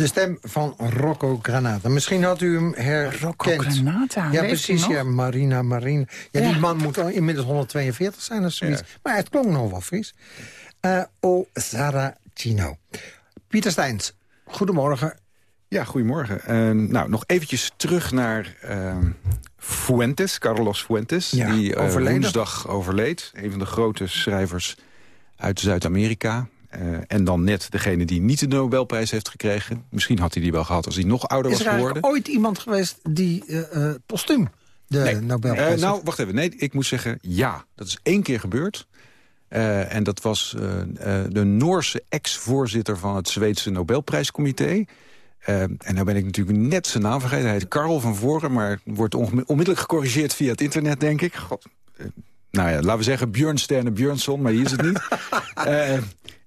De stem van Rocco Granata. Misschien had u hem herkend. Rocco Granata, Ja, precies. Ja, Marina Marina. Ja, Ja. die man moet al inmiddels 142 zijn of zoiets. Maar het klonk nog wel fris. Eh o Saracino. Pieter Steins, goedemorgen. Ja, goedemorgen. Eh, nou, nog eventjes terug naar eh, Fuentes, Carlos Fuentes. Ja, die eh, overleden. woensdag overleed. Een van de grote schrijvers uit Zuid-Amerika. Eh, en dan net degene die niet de Nobelprijs heeft gekregen. Misschien had hij die wel gehad als hij nog ouder Is was er eigenlijk geworden. ooit iemand geweest die eh, postuum de Nobelprijs Eh, nou, wacht even. Nee, ik moet zeggen ja. Dat is één keer gebeurd. En dat was de Noorse ex-voorzitter van het Zweedse Nobelprijscomité. En nou ben ik natuurlijk net zijn naam vergeten. Hij heet Karl van Voren, maar wordt onmiddellijk gecorrigeerd via het internet, denk ik. God. Nou ja, laten we zeggen Björn Sterne Björnsson, maar die is het niet. Eh,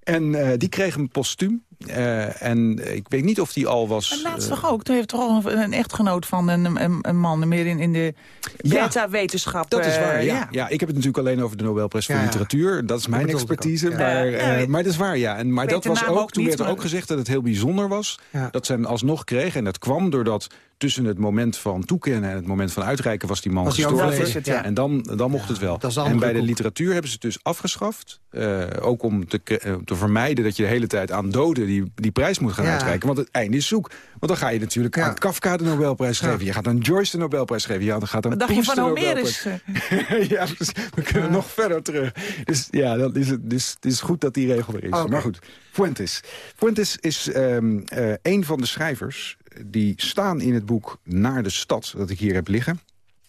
en eh, die kreeg een postuum. Eh, en ik weet niet of die al was... En laatst eh, toch ook? Toen heeft toch al een, een echtgenoot van een, een, een man meer in, in de Ja. beta-wetenschap. Dat is waar, ja. ja. ik heb het natuurlijk alleen over de Nobelprijs voor Ja, ja. literatuur. Dat is mijn expertise. ja. Maar, Ja, eh, ja, maar dat is waar, ja. En, maar dat was ook, ook toen niet, werd er maar- ook gezegd dat het heel bijzonder was. Ja. Dat ze hem alsnog kregen. En dat kwam doordat tussen het moment van toekennen en het moment van uitreiken... was die man Was gestorven. Dat het, ja. En dan, dan mocht het wel. dat En bij de literatuur hebben ze het dus afgeschaft. Eh, ook om te, eh, te vermijden dat je de hele tijd aan doden die, die prijs moet gaan Ja. uitreiken. Want het einde is zoek. Want dan ga je natuurlijk Ja. aan Kafka de Nobelprijs geven. Je gaat aan Joyce de Nobelprijs geven. Dan gaat aan Wat dacht je Proust van Nobelprijs. Homerus? ja, precies. we kunnen nog verder terug. Dus ja, dan is het, dus, het is goed dat die regel er is. Maar goed, Fuentes. Fuentes is ehm eh, een van de schrijvers die staan in het boek Naar de Stad, dat ik hier heb liggen.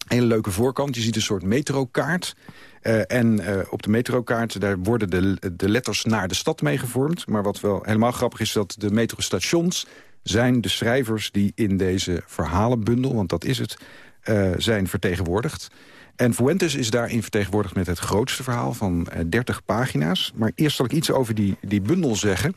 Hele leuke voorkant. Je ziet een soort metrokaart. Eh, en eh, op de metrokaart daar worden de, de letters naar de stad meegevormd. Maar wat wel helemaal grappig is, dat de metrostations zijn de schrijvers die in deze verhalenbundel, want dat is het, eh, zijn vertegenwoordigd. En Fuentes is daarin vertegenwoordigd met het grootste verhaal van eh, 30 pagina's. Maar eerst zal ik iets over die, die bundel zeggen.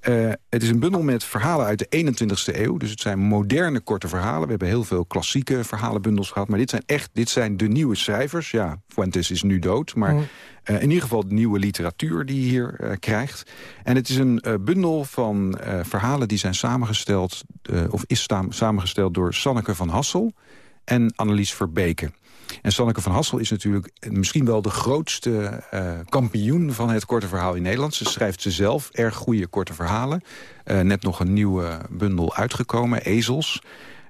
Eh, het is een bundel met verhalen uit de 21ste eeuw. Dus het zijn moderne korte verhalen. We hebben heel veel klassieke verhalenbundels gehad. Maar dit zijn echt dit zijn de nieuwe schrijvers. Ja, Fuentes is nu dood. Maar Mm. eh, in ieder geval de nieuwe literatuur die je hier eh, krijgt. En het is een bundel van verhalen die zijn samengesteld... of is samengesteld door Sanneke van Hassel en Annelies Verbeke. En Sanneke van Hassel is natuurlijk misschien wel de grootste eh, kampioen van het korte verhaal in Nederland. Ze schrijft ze zelf erg goede korte verhalen. Eh, net nog een nieuwe bundel uitgekomen, Ezels.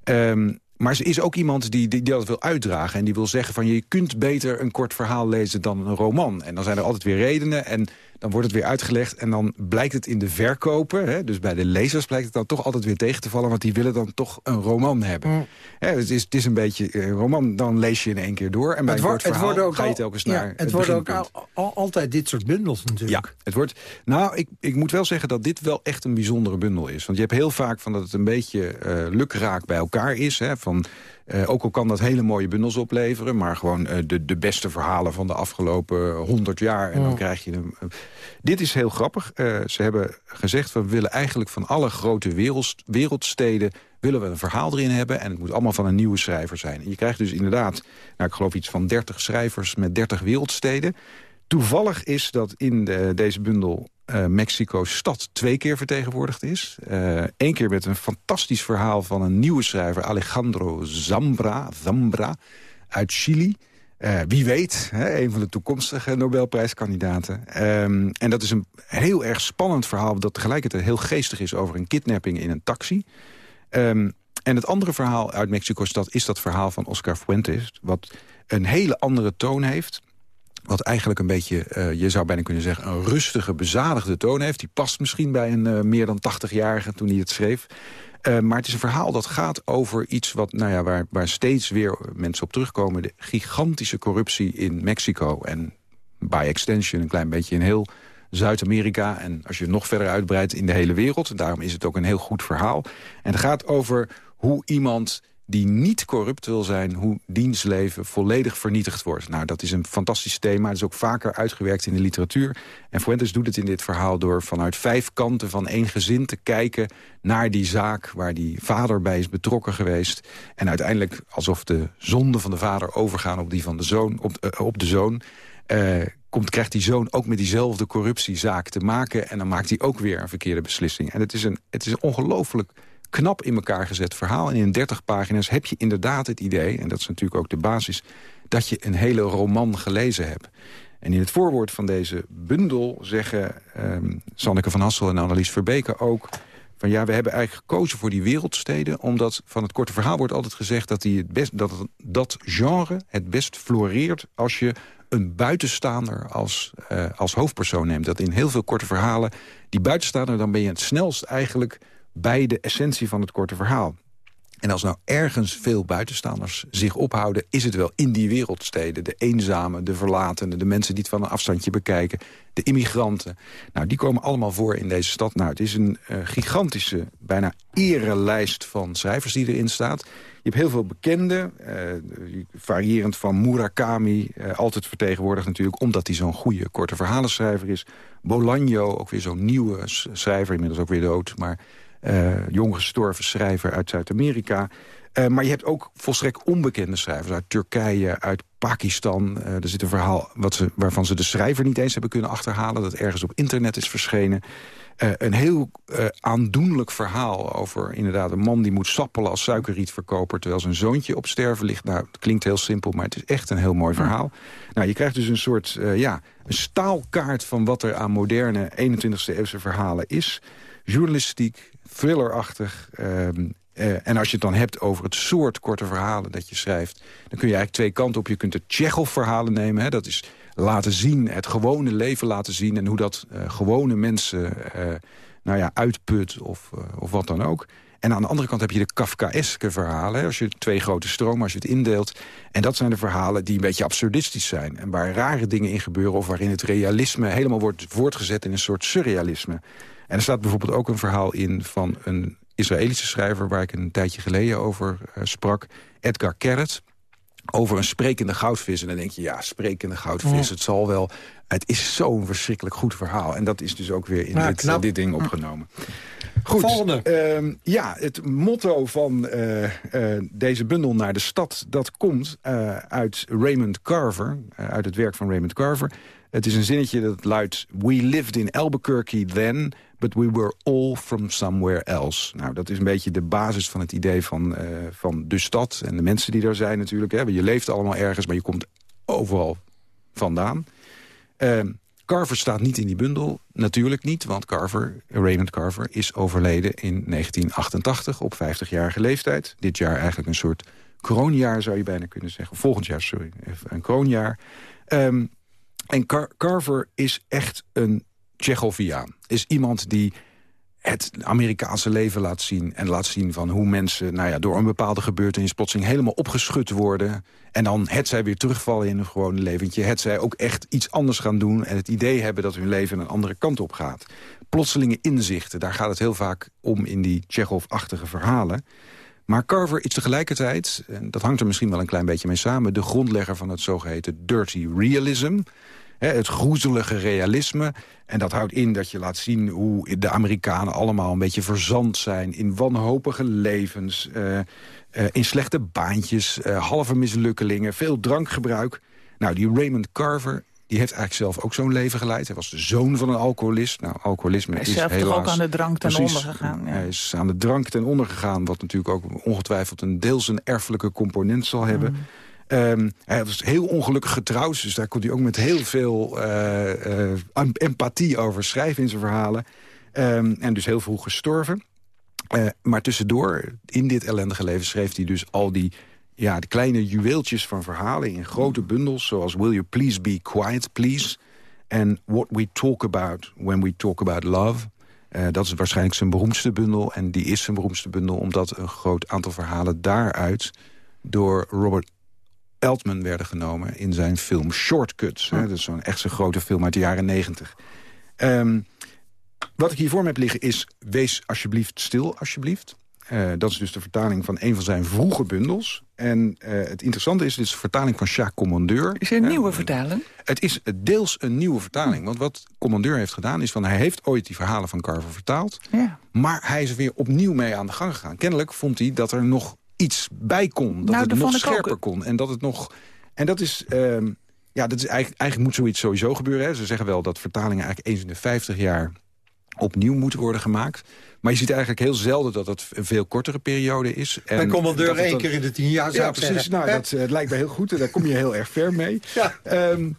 Ehm, maar ze is ook iemand die, die, die dat wil uitdragen. En die wil zeggen van je kunt beter een kort verhaal lezen dan een roman. En dan zijn er altijd weer redenen. En dan wordt het weer uitgelegd. En dan blijkt het in de verkopen. Hè, dus bij de lezers blijkt het dan toch altijd weer tegen te vallen. Want die willen dan toch een roman hebben. Hè, het, is, het is een beetje een roman. Dan lees je in één keer door. En bij Het wordt- ook ga je al- telkens ja, naar het het worden ook al- al- altijd dit soort bundels natuurlijk. Ja, het wordt. Nou, ik, ik moet wel zeggen dat dit wel echt een bijzondere bundel is. Want je hebt heel vaak van dat het een beetje eh lukraak bij elkaar is. Hè, van, eh, ook al kan dat hele mooie bundels opleveren... maar gewoon eh, de, de beste verhalen van de afgelopen honderd jaar. En dan krijg je een... dit is heel grappig. Eh, ze hebben gezegd, we willen eigenlijk van alle grote wereld, wereldsteden... willen we een verhaal erin hebben. En het moet allemaal van een nieuwe schrijver zijn. En je krijgt dus inderdaad, nou, ik geloof iets van 30 schrijvers... met 30 wereldsteden. Toevallig is dat in de, deze bundel eh, Mexico-stad twee keer vertegenwoordigd is. Eén keer met een fantastisch verhaal van een nieuwe schrijver... Alejandro Zambra, Zambra uit Chili. Uh, wie weet, hè, een van de toekomstige Nobelprijskandidaten. Um, en dat is een heel erg spannend verhaal... dat tegelijkertijd heel geestig is over een kidnapping in een taxi. Um, en het andere verhaal uit Mexico-stad is dat verhaal van Oscar Fuentes... wat een hele andere toon heeft wat eigenlijk een beetje, uh, je zou bijna kunnen zeggen... een rustige, bezadigde toon heeft. Die past misschien bij een uh, meer dan 80-jarige toen hij het schreef. Uh, maar het is een verhaal dat gaat over iets wat, nou ja, waar, waar steeds weer mensen op terugkomen. De gigantische corruptie in Mexico. En by extension een klein beetje in heel Zuid-Amerika. En als je nog verder uitbreidt in de hele wereld. Daarom is het ook een heel goed verhaal. En het gaat over hoe iemand die niet corrupt wil zijn... hoe dienstleven volledig vernietigd wordt. Nou, dat is een fantastisch thema. Het is ook vaker uitgewerkt in de literatuur. En Fuentes doet het in dit verhaal door vanuit vijf kanten van één gezin te kijken... naar die zaak waar die vader bij is betrokken geweest. En uiteindelijk alsof de zonden van de vader overgaan op die van de zoon. Op, op de zoon uh, komt, krijgt die zoon ook met diezelfde corruptiezaak te maken... en dan maakt hij ook weer een verkeerde beslissing. En het is een, het is een ongelooflijk knap in elkaar gezet verhaal. En in 30 pagina's heb je inderdaad het idee... en dat is natuurlijk ook de basis... dat je een hele roman gelezen hebt. En in het voorwoord van deze bundel zeggen um, Sanneke van Hassel en Annelies Verbeke ook... van ja, we hebben eigenlijk gekozen voor die wereldsteden... omdat van het korte verhaal wordt altijd gezegd dat, die het best, dat dat genre het best floreert... als je een buitenstaander als, uh, als hoofdpersoon neemt. Dat in heel veel korte verhalen, die buitenstaander... dan ben je het snelst eigenlijk bij de essentie van het korte verhaal. En als nou ergens veel buitenstaanders zich ophouden... is het wel in die wereldsteden. De eenzame, de verlatenen, de mensen die het van een afstandje bekijken... de immigranten. Nou, die komen allemaal voor in deze stad. Nou, het is een uh, gigantische, bijna erenlijst van schrijvers die erin staat. Je hebt heel veel bekende, uh, variërend van Murakami... Uh, altijd vertegenwoordigd natuurlijk, omdat hij zo'n goede korte verhalenschrijver is. Bolaño, ook weer zo'n nieuwe schrijver, inmiddels ook weer dood... maar uh, jong gestorven schrijver uit Zuid-Amerika. Uh, maar je hebt ook volstrekt onbekende schrijvers uit Turkije, uit Pakistan. Uh, er zit een verhaal wat ze, waarvan ze de schrijver niet eens hebben kunnen achterhalen... dat ergens op internet is verschenen. Uh, een heel aandoenlijk verhaal over inderdaad een man die moet sappelen als suikerrietverkoper... terwijl zijn zoontje op sterven ligt. Nou, het klinkt heel simpel, maar het is echt een heel mooi verhaal. Nou, je krijgt dus een soort ja, een staalkaart van wat er aan moderne 21e eeuwse verhalen is. Journalistiek, thrillerachtig. Uh, uh, en als je het dan hebt over het soort korte verhalen dat je schrijft... dan kun je eigenlijk twee kanten op. Je kunt de Tsjechov-verhalen nemen. Hè, dat is laten zien, het gewone leven laten zien... en hoe dat uh, gewone mensen nou ja, uitput of, of wat dan ook. En aan de andere kant heb je de Kafkaeske verhalen. Hè, als je twee grote stromen, als je het indeelt. En dat zijn de verhalen die een beetje absurdistisch zijn. En waar rare dingen in gebeuren... of waarin het realisme helemaal wordt voortgezet in een soort surrealisme. En er staat bijvoorbeeld ook een verhaal in van een Israëlische schrijver... waar ik een tijdje geleden over uh, sprak, Edgar Kerret over een sprekende goudvis. En dan denk je, ja, sprekende goudvis, ja. het zal wel... Het is zo'n verschrikkelijk goed verhaal. En dat is dus ook weer in ja, dit, uh, dit, ding opgenomen. Goed, Volgende. Uh, ja, het motto van uh, deze bundel naar de stad... dat komt uit Raymond Carver, uit het werk van Raymond Carver. Het is een zinnetje dat luidt... We lived in Albuquerque then but we were all from somewhere else. Nou, dat is een beetje de basis van het idee van, uh, van de stad en de mensen die daar zijn natuurlijk. Hè. Je leeft allemaal ergens, maar je komt overal vandaan. Uh, Carver staat niet in die bundel, natuurlijk niet, want Carver, Raymond Carver is overleden in 1988 op 50-jarige leeftijd. Dit jaar eigenlijk een soort kroonjaar zou je bijna kunnen zeggen. Volgend jaar, sorry, een kroonjaar. Um, en Car Carver is echt een Tsjechoviaan. Is iemand die het Amerikaanse leven laat zien. En laat zien van hoe mensen nou ja, door een bepaalde gebeurtenis... plotseling helemaal opgeschud worden. En dan het zij weer terugvallen in hun gewone leventje. Het zij ook echt iets anders gaan doen. En het idee hebben dat hun leven een andere kant op gaat. Plotselinge inzichten, daar gaat het heel vaak om in die Tsjechov-achtige verhalen. Maar Carver is tegelijkertijd, en dat hangt er misschien wel een klein beetje mee samen... de grondlegger van het zogeheten dirty realism het groezelige realisme. En dat houdt in dat je laat zien hoe de Amerikanen allemaal een beetje verzand zijn... in wanhopige levens, uh, uh, in slechte baantjes, uh, halve mislukkelingen, veel drankgebruik. Nou, die Raymond Carver, die heeft eigenlijk zelf ook zo'n leven geleid. Hij was de zoon van een alcoholist. Nou, alcoholisme hij is, zelf helaas... ook aan de drank ten precies, onder gegaan. Ja. Hij is aan de drank ten onder gegaan... wat natuurlijk ook ongetwijfeld een deels een erfelijke component zal hebben... Mm. Ehm, hij was heel ongelukkig getrouwd, dus daar kon hij ook met heel veel eh, empathie over schrijven in zijn verhalen. Ehm, en dus heel vroeg gestorven. Eh, maar tussendoor, in dit ellendige leven, schreef hij dus al die ja, kleine juweeltjes van verhalen in grote bundels... zoals Will You Please Be Quiet, Please... en What We Talk About When We Talk About Love... Uh, dat is waarschijnlijk zijn beroemdste bundel. En die is zijn beroemdste bundel omdat een groot aantal verhalen daaruit... door Robert Eltman werden genomen in zijn film Shortcuts. Hè? Dat is zo'n echt zo'n grote film uit de jaren negentig. Um, wat ik hier voor me heb liggen is... Wees alsjeblieft stil, alsjeblieft. Uh, dat is dus de vertaling van een van zijn vroege bundels. En uh, het interessante is, dit is de vertaling van Jacques Commandeur. Is er een nieuwe vertaling? Het is deels een nieuwe vertaling. Want wat Commandeur heeft gedaan is van... hij heeft ooit die verhalen van Carver vertaald. Ja. Maar hij is er weer opnieuw mee aan de gang gegaan. Kennelijk vond hij dat er nog iets bij kon. Dat nou, het nog ook. scherper kon. En dat het nog... En dat is... Uh, ja, dat is eigenlijk, eigenlijk moet zoiets sowieso gebeuren. Hè. Ze zeggen wel dat vertalingen eigenlijk eens in de 50 jaar opnieuw moeten worden gemaakt. Maar je ziet eigenlijk heel zelden dat het een veel kortere periode is. En Bij commandeur dat één keer in de tien jaar, zou Ja, precies. zeggen. Nou, dat eh, lijkt mij heel goed. En daar kom je heel erg ver mee. Ja. Ehm,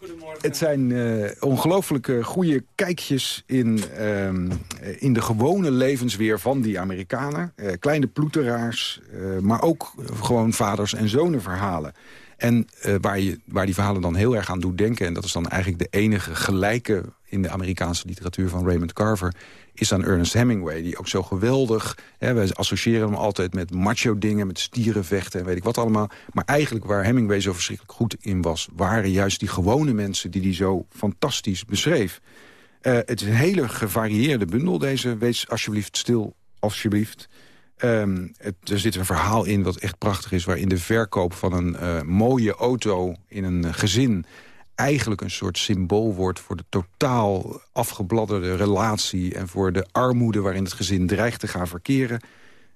het zijn eh ongelooflijke goede kijkjes in, ehm, eh, in de gewone levensweer van die Amerikanen. Eh, kleine ploeteraars, eh, maar ook gewoon vaders- en zonenverhalen. En eh, waar, je, waar die verhalen dan heel erg aan doet denken... en dat is dan eigenlijk de enige gelijke in de Amerikaanse literatuur van Raymond Carver... is aan Ernest Hemingway, die ook zo geweldig... Hè, wij associëren hem altijd met macho dingen, met stierenvechten en weet ik wat allemaal. Maar eigenlijk waar Hemingway zo verschrikkelijk goed in was... waren juist die gewone mensen die hij zo fantastisch beschreef. Eh, het is een hele gevarieerde bundel, deze Wees alsjeblieft stil, alsjeblieft. Ehm, er zit een verhaal in wat echt prachtig is... waarin de verkoop van een eh, mooie auto in een gezin... eigenlijk een soort symbool wordt voor de totaal afgebladderde relatie... en voor de armoede waarin het gezin dreigt te gaan verkeren.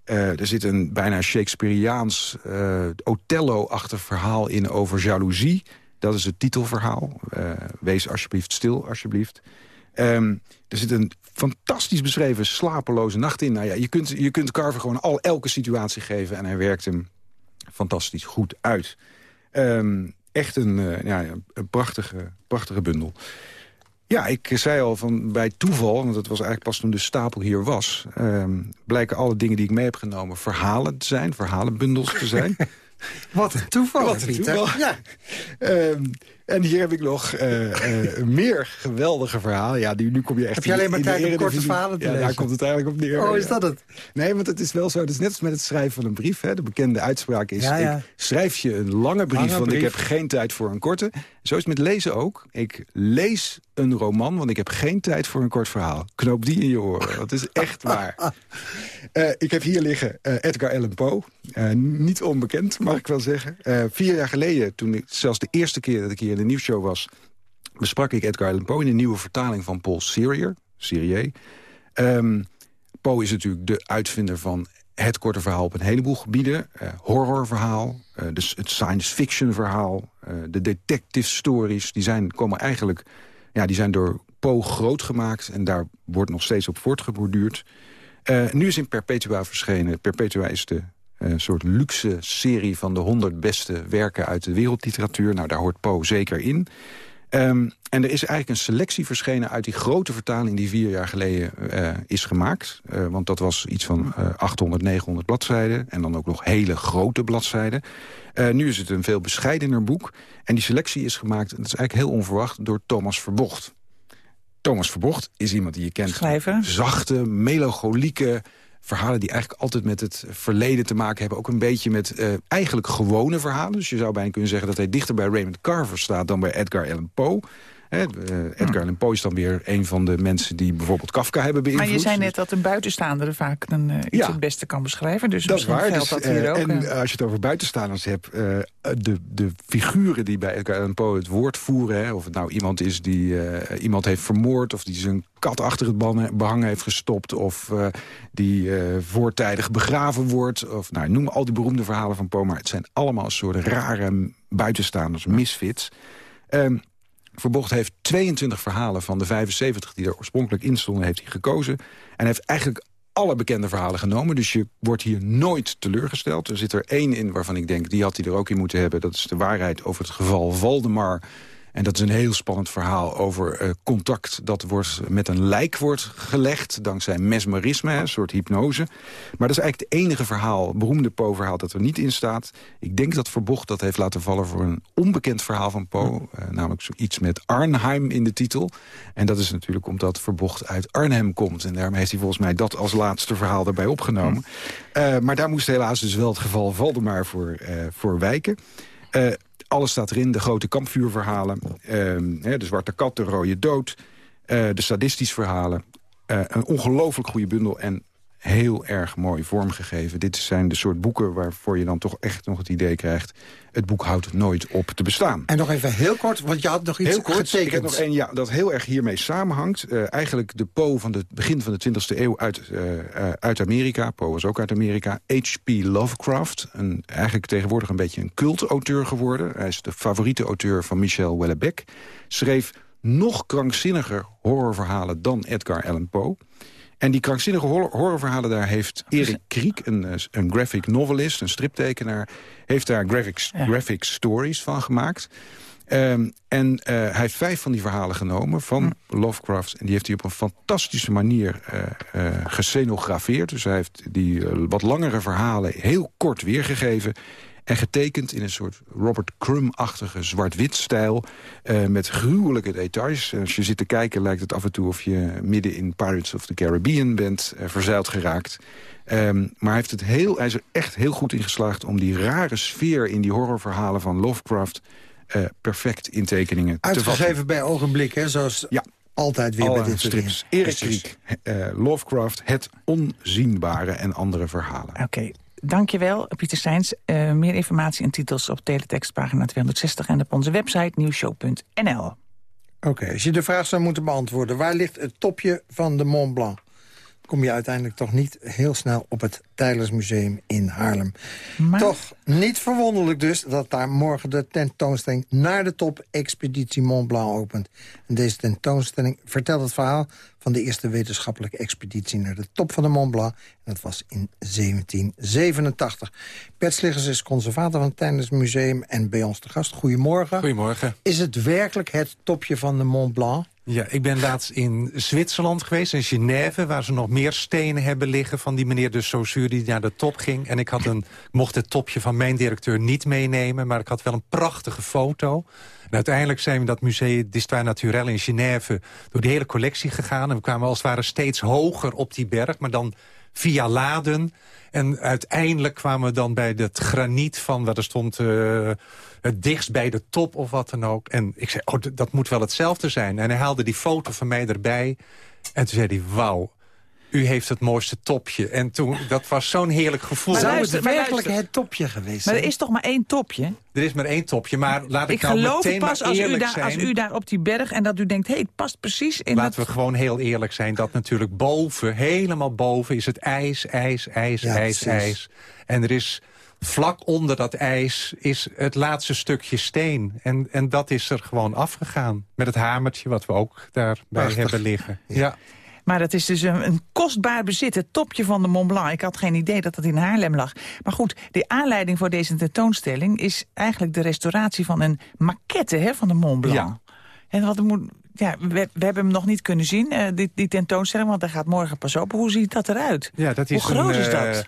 Eh, er zit een bijna Shakespeareaans eh, Othello-achtig verhaal in over jaloezie. Dat is het titelverhaal. Wees alsjeblieft stil, alsjeblieft. Ehm, er zit een fantastisch beschreven slapeloze nacht in. Nou ja, je kunt, je kunt Carver gewoon al elke situatie geven... en hij werkt hem fantastisch goed uit. Ehm, echt een, eh, ja, een prachtige, prachtige bundel. Ja, ik zei al van bij toeval, want dat was eigenlijk pas toen de stapel hier was... ehm, blijken alle dingen die ik mee heb genomen verhalen te zijn, verhalenbundels te zijn. Wat een toeval, Wat een toeval. Ja. En hier heb ik nog eh, meer geweldige verhalen. Ja, die, nu kom je echt Heb je alleen maar tijd om korte verhalen te ja, daar lezen? komt het eigenlijk op neer. Oh, is dat het? Nee, want het is wel zo. Het is net als met het schrijven van een brief. Hè. De bekende uitspraak is... Ja, ja. Ik schrijf je een lange brief, Lange want ik heb geen tijd voor een korte. Zo is het met lezen ook. Ik lees een roman, want ik heb geen tijd voor een kort verhaal. Knoop die in je oren. Dat is echt waar. Eh, ik heb hier liggen Edgar Allan Poe. Niet onbekend, mag ik wel zeggen. Vier jaar geleden, toen ik, zelfs de eerste keer dat ik hier de nieuwsshow was... besprak ik Edgar Allan Poe in een nieuwe vertaling van Paul Serrier. Serrier. Ehm, Poe is natuurlijk de uitvinder van het korte verhaal op een heleboel gebieden. Eh, horrorverhaal, dus het science fiction verhaal, eh, de detective stories... die zijn, komen eigenlijk, ja, die zijn door Poe groot gemaakt... en daar wordt nog steeds op voortgeborduurd. Nu is in Perpetua verschenen. Perpetua is de eh, soort luxe serie van de 100 beste werken uit de wereldliteratuur. Nou, daar hoort Poe zeker in. Ehm, en er is eigenlijk een selectie verschenen uit die grote vertaling... die vier jaar geleden eh, is gemaakt. Eh, want dat was iets van eh 800, 900 bladzijden. En dan ook nog hele grote bladzijden. Eh, nu is het een veel bescheidener boek. En die selectie is gemaakt, en dat is eigenlijk heel onverwacht... door Thomas Verbocht. Thomas Verbocht is iemand die je kent. Schrijver. Zachte, melancholieke verhalen die eigenlijk altijd met het verleden te maken hebben. Ook een beetje met eh, eigenlijk gewone verhalen. Dus je zou bijna kunnen zeggen dat hij dichter bij Raymond Carver staat... dan bij Edgar Allan Poe. Hè, eh, Edgar Allan Poe is dan weer een van de mensen die bijvoorbeeld Kafka hebben beïnvloed. Maar je zei net dat een buitenstaander vaak een, eh, iets Ja. het beste kan beschrijven. Dus Dat is waar. Dus, dat hier eh, ook. en als je het over buitenstaanders hebt... de, de figuren die bij Edgar Allan Poe het woord voeren... Hè, of het nou iemand is die iemand heeft vermoord... of die zijn kat achter het behang heeft gestopt... of die voortijdig begraven wordt. Of, nou, noem al die beroemde verhalen van Poe... maar het zijn allemaal een soort rare buitenstaanders, misfits... Ehm, Verbocht heeft 22 verhalen van de 75 die er oorspronkelijk in stonden... heeft hij gekozen. En heeft eigenlijk alle bekende verhalen genomen. Dus je wordt hier nooit teleurgesteld. Er zit er één in waarvan ik denk, die had hij er ook in moeten hebben. Dat is de waarheid over het geval Valdemar en dat is een heel spannend verhaal over uh, contact... dat wordt met een lijk wordt gelegd, dankzij mesmerisme, een soort hypnose. Maar dat is eigenlijk het enige verhaal, beroemde Poe-verhaal... dat er niet in staat. Ik denk dat Verbocht dat heeft laten vallen voor een onbekend verhaal van Poe. Uh, namelijk zoiets met Arnheim in de titel. En dat is natuurlijk omdat Verbocht uit Arnhem komt. En daarom heeft hij volgens mij dat als laatste verhaal erbij opgenomen. Uh, maar daar moest helaas dus wel het geval Valdemar voor, voor wijken. Uh, alles staat erin, de grote kampvuurverhalen. Uh, de zwarte kat, de rode dood. Uh, de sadistisch verhalen. Uh, een ongelooflijk goede bundel. En heel erg mooi vormgegeven. Dit zijn de soort boeken waarvoor je dan toch echt nog het idee krijgt... het boek houdt nooit op te bestaan. En nog even heel kort, want je had nog iets heel kort, getekend. Ik heb nog één ja, dat heel erg hiermee samenhangt. Uh, eigenlijk de Poe van het begin van de 20e eeuw uit, uh, uh, uit Amerika. Poe was ook uit Amerika. H.P. Lovecraft, een, eigenlijk tegenwoordig een beetje een cultauteur geworden. Hij is de favoriete auteur van Michel Houellebecq. Schreef nog krankzinniger horrorverhalen dan Edgar Allan Poe. En die krankzinnige horrorverhalen, daar heeft Erik Kriek, een, een graphic novelist, een striptekenaar... heeft daar graphic, ja. graphic stories van gemaakt. Um, en uh, hij heeft vijf van die verhalen genomen van hm. Lovecraft... en die heeft hij op een fantastische manier uh, uh, gescenografeerd. Dus hij heeft die wat langere verhalen heel kort weergegeven... En getekend in een soort Robert Crumb-achtige zwart-wit stijl. Uh, met gruwelijke details. Als je zit te kijken lijkt het af en toe of je midden in Pirates of the Caribbean bent uh, verzeild geraakt. Um, maar hij, heeft het heel, hij is er echt heel goed in geslaagd om die rare sfeer in die horrorverhalen van Lovecraft... Uh, perfect in tekeningen Uitgegeven te vatten. bij ogenblik, hè? Zoals ja. altijd weer Alle bij dit soort strips. Erik Kriek, uh, Lovecraft, Het Onzienbare en andere verhalen. Oké. Okay. Dankjewel, Pieter Steins. Uh, meer informatie en titels op teletextpagina 260 en op onze website nieuwshow.nl. Oké, als je de vraag zou moeten beantwoorden... waar ligt het topje van de Mont Blanc? Kom je uiteindelijk toch niet heel snel op het Tijlersmuseum in Haarlem. Maar... Toch niet verwonderlijk dus dat daar morgen de tentoonstelling... naar de top Expeditie Mont Blanc opent. En deze tentoonstelling vertelt het verhaal van de eerste wetenschappelijke expeditie... naar de top van de Mont Blanc. En dat was in 1787. Bert Sliggers is conservator van het Tijlersmuseum en bij ons te gast. Goedemorgen. Goedemorgen. Is het werkelijk het topje van de Mont Blanc? Ja, ik ben laatst in Zwitserland geweest, in Genève... waar ze nog meer stenen hebben liggen van die meneer de Saussure... die naar de top ging. En ik had een, mocht het topje van mijn directeur niet meenemen... maar ik had wel een prachtige foto. En uiteindelijk zijn we dat Museum d'Histoire Naturelle in Genève... door die hele collectie gegaan. En we kwamen als het ware steeds hoger op die berg... maar dan via laden. En uiteindelijk kwamen we dan bij het graniet van... waar er stond uh, het dichtst bij de top of wat dan ook. En ik zei, oh, dat moet wel hetzelfde zijn. En hij haalde die foto van mij erbij. En toen zei hij, wauw, u heeft het mooiste topje. En toen, dat was zo'n heerlijk gevoel. Maar Zou het werkelijk het topje geweest Maar er is toch maar één topje? Er is maar één topje, maar laat ik, ik nou geloof meteen pas maar als u, daar, zijn. als u daar op die berg en dat u denkt... hé, hey, het past precies in Laten het... we gewoon heel eerlijk zijn dat natuurlijk boven, helemaal boven... is het ijs, ijs, ijs, Ja, ijs, precies. ijs. En er is vlak onder dat ijs is het laatste stukje steen. En, en dat is er gewoon afgegaan. Met het hamertje wat we ook daarbij Prachtig. hebben liggen. Ja. Maar dat is dus een, een kostbaar bezit, het topje van de Mont Blanc. Ik had geen idee dat dat in Haarlem lag. Maar goed, de aanleiding voor deze tentoonstelling... is eigenlijk de restauratie van een maquette hè, van de Mont Blanc. Ja. En wat moet, ja, we, we hebben hem nog niet kunnen zien, eh, die, die tentoonstelling... want hij gaat morgen pas open. Hoe ziet dat eruit? Ja, dat is Hoe groot een, is eh, dat?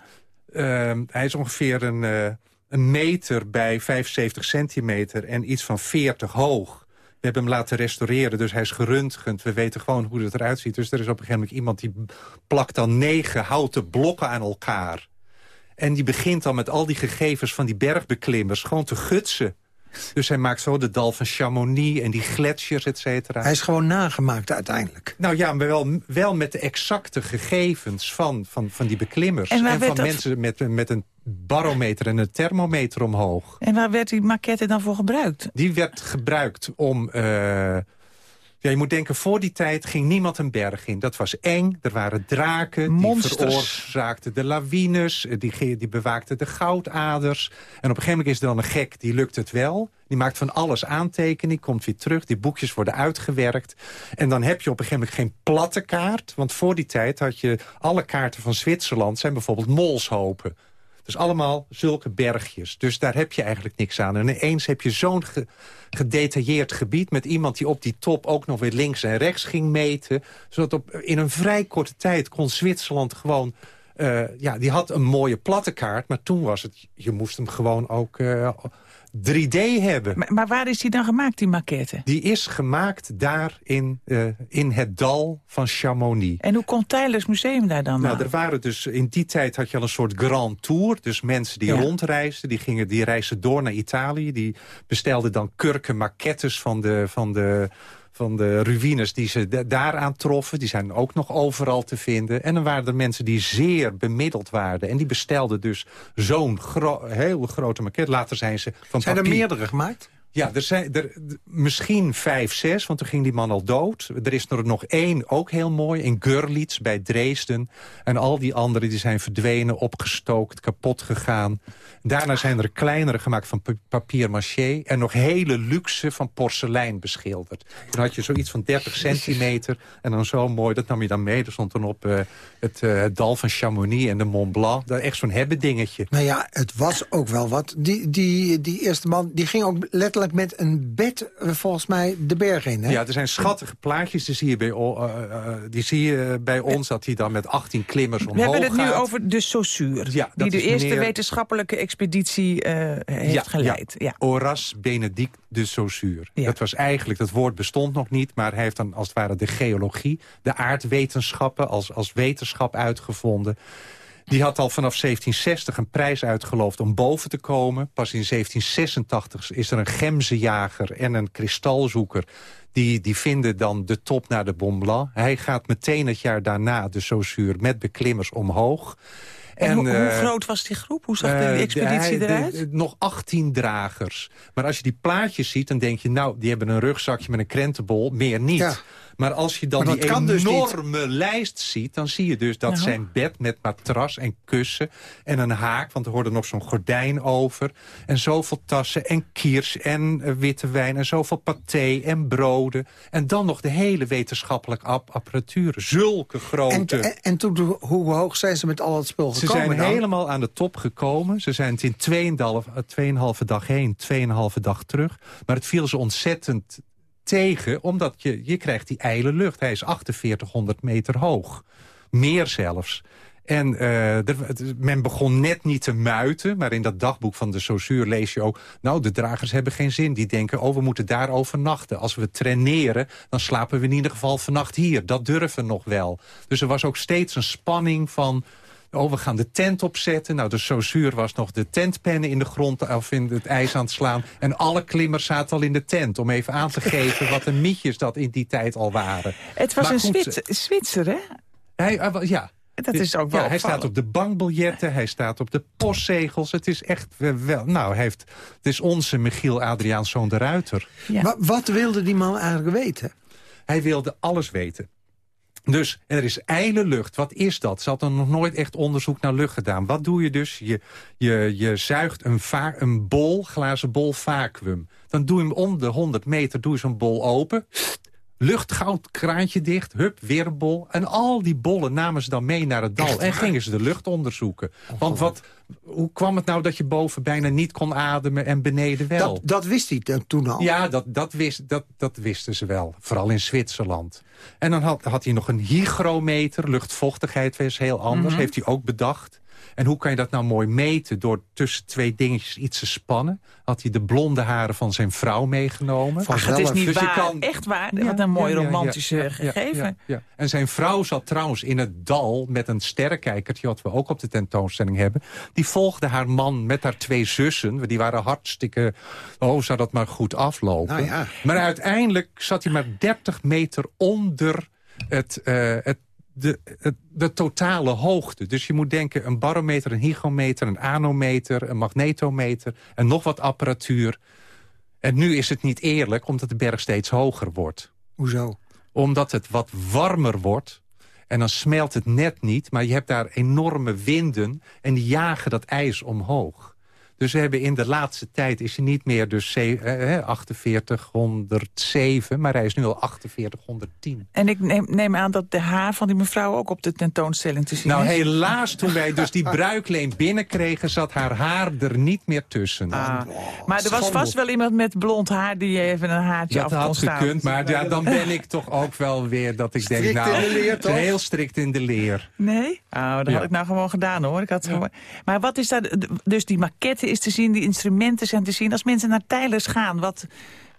eh, hij is ongeveer een, eh, een meter bij 75 centimeter en iets van 40 hoog. We hebben hem laten restaureren, dus hij is geröntgend. We weten gewoon hoe het eruit ziet. Dus er is op een gegeven moment iemand die plakt dan negen houten blokken aan elkaar. En die begint dan met al die gegevens van die bergbeklimmers gewoon te gutsen. Dus hij maakt zo de dal van Chamonix en die gletsjers, et cetera. Hij is gewoon nagemaakt uiteindelijk. Nou ja, maar wel, wel met de exacte gegevens van, van, van die beklimmers. En van dat- mensen met, met een barometer en een thermometer omhoog. En waar werd die maquette dan voor gebruikt? Die werd gebruikt om... eh, Ja, je moet denken, voor die tijd ging niemand een berg in. Dat was eng, er waren draken, Monsters. die veroorzaakten de lawines... eh, die, die bewaakten de goudaders. En op een gegeven moment is er dan een gek, die lukt het wel. Die maakt van alles aantekening, komt weer terug. Die boekjes worden uitgewerkt. En dan heb je op een gegeven moment geen platte kaart. Want voor die tijd had je alle kaarten van Zwitserland... zijn bijvoorbeeld molshopen. Dus allemaal zulke bergjes. Dus daar heb je eigenlijk niks aan. En ineens heb je zo'n ge- gedetailleerd gebied... met iemand die op die top ook nog weer links en rechts ging meten. Zodat op, in een vrij korte tijd kon Zwitserland gewoon... eh, ja, die had een mooie platte kaart, maar toen was het... je moest hem gewoon ook eh, 3D hebben. Maar, maar waar is die dan gemaakt, die maquette? Die is gemaakt daar in, eh, in het dal van Chamonix. En hoe komt Tylers Museum daar dan Nou, aan? er waren dus in die tijd had je al een soort grand tour. Dus mensen die Ja. rondreisden, die, gingen, die reisden door naar Italië. Die bestelden dan kurken maquettes van de, van de, van de ruïnes die ze da- daar aantroffen. Die zijn ook nog overal te vinden. En dan waren er mensen die zeer bemiddeld waren. En die bestelden dus zo'n gro heel grote maquette. Later zijn ze van Zijn er meerdere gemaakt? Ja, er zijn er misschien vijf, zes, want toen ging die man al dood. Er is er nog één, ook heel mooi, in Görlitz bij Dresden. En al die anderen die zijn verdwenen, opgestookt, kapot gegaan. Daarna zijn er kleinere gemaakt van pa- papier maché... en nog hele luxe van porselein beschilderd. Dan had je zoiets van 30 centimeter en dan zo mooi, dat nam je dan mee. Er stond dan op eh, het, eh, het dal van Chamonix en de Mont Blanc. Dat echt zo'n hebben dingetje. Nou ja, het was ook wel wat. Die, die, die eerste man die ging ook letterlijk met een bed eh, volgens mij de berg in. Hè? Ja, er zijn schattige plaatjes. Die zie je bij, eh, eh, die zie je bij ons dat hij dan met 18 klimmers We omhoog hebben het nu gaat. over de Saussure. Ja, die dat de eerste meneer- wetenschappelijke expeditie eh, heeft geleid. Ja. Horace Benedict de Saussure. Dat was eigenlijk, dat woord bestond nog niet... maar hij heeft dan als het ware de geologie, de aardwetenschappen... als, als wetenschap uitgevonden. Die had al vanaf 1760 een prijs uitgeloofd om boven te komen. Pas in 1786 is er een gemzenjager en een kristalzoeker... Die, die vinden dan de top naar de Mont Blanc. Hij gaat meteen het jaar daarna, de Saussure, met beklimmers omhoog. En, hoe, hoe eh, groot was die groep? Hoe zag eh, die expeditie de- eruit? de- nog 18 dragers. Maar als je die plaatjes ziet, dan denk je... nou, die hebben een rugzakje met een krentenbol, meer niet. Ja. Maar als je dan die dat dus enorme lijst ziet... dan zie je dus dat Nou. zijn bed met matras en kussen en een haak... want er hoorde nog zo'n gordijn over... en zoveel tassen en kiers en eh, witte wijn... en zoveel paté en broden. En dan nog de hele wetenschappelijke ap- apparatuur. Zulke grote... en, en toen, hoe hoog zijn ze met al het spul Ze gekomen zijn dan? helemaal aan de top gekomen. Ze zijn het in 2,5 dag heen, 2,5 dag terug. Maar het viel ze ontzettend tegen, omdat je, je krijgt die ijle lucht. Hij is 4800 meter hoog. Meer zelfs. En eh, men begon net niet te muiten, maar in dat dagboek van de Saussure lees je ook... nou, de dragers hebben geen zin. Die denken, oh, we moeten daar overnachten. Als we traineren, dan slapen we in ieder geval vannacht hier. Dat durven nog wel. Dus er was ook steeds een spanning van... Oh, we gaan de tent opzetten. Nou, de Saussure was nog de tentpennen in de grond of in het ijs aan het slaan. En alle klimmers zaten al in de tent. Om even aan te geven wat een mietjes dat in die tijd al waren. Het was Maar een goed, Zwitser, Zwitser, hè? Hij, ja. Dat is ook wel ja, Hij staat op de bankbiljetten, hij staat op de postzegels. Het is echt eh, wel... Nou, hij heeft, het is onze Michiel Adriaanszoon de Ruiter. Wa- wat wilde die man eigenlijk weten? Hij wilde alles weten. Dus er is ijle lucht. Wat is dat? Ze hadden nog nooit echt onderzoek naar lucht gedaan. Wat doe je dus? Je, je, je zuigt een, een bol, glazen bol vacuüm. Dan doe je hem om de 100 meter doe je zo'n bol open. Luchtgoud, kraantje dicht, hup, weer een bol. En al die bollen namen ze dan mee naar het dal. En gingen ze de lucht onderzoeken. Want wat, hoe kwam het nou dat je boven bijna niet kon ademen en beneden wel? Dat, dat wist hij toen al. Ja, dat, dat, wist, dat, dat wisten ze wel. Vooral in Zwitserland. En dan had, had hij nog een hygrometer. Luchtvochtigheid was heel anders. Mhm. Heeft hij ook bedacht. En hoe kan je dat nou mooi meten? Door tussen twee dingetjes iets te spannen. Had hij de blonde haren van zijn vrouw meegenomen. Ach, het is niet Dus waar. kan- Echt waar. Ja, Wat een mooi ja, romantische ja, ja, gegeven. ja, ja. En zijn vrouw zat trouwens in het dal met een sterrenkijkertje... wat we ook op de tentoonstelling hebben. Die volgde haar man met haar twee zussen. Die waren hartstikke... Oh, zou dat maar goed aflopen. Nou ja. Maar uiteindelijk zat hij maar 30 meter onder het... eh, het de, de totale hoogte. Dus je moet denken, een barometer, een hygrometer, een anometer... een magnetometer en nog wat apparatuur. En nu is het niet eerlijk, omdat de berg steeds hoger wordt. Hoezo? Omdat het wat warmer wordt. En dan smelt het net niet, maar je hebt daar enorme winden... en die jagen dat ijs omhoog. Dus we hebben in de laatste tijd is hij niet meer dus eh, 4807, maar hij is nu al 4810. En ik neem, neem, aan dat de haar van die mevrouw ook op de tentoonstelling te zien nou, is. Nou, helaas, toen wij dus die bruikleen binnenkregen... zat haar haar er niet meer tussen. Ah, maar er was vast wel iemand met blond haar die even een haartje dat af kon staan. Dat had gekund, maar ja, dan ben ik toch ook wel weer dat ik strikt denk... nou, in de leer, toch? heel strikt in de leer. Nee? Oh, dat Ja. had ik nou gewoon gedaan hoor. Ik had gewoon... Maar wat is daar... Dus die maquette is te zien, die instrumenten zijn te zien. Als mensen naar Tijlers gaan, wat...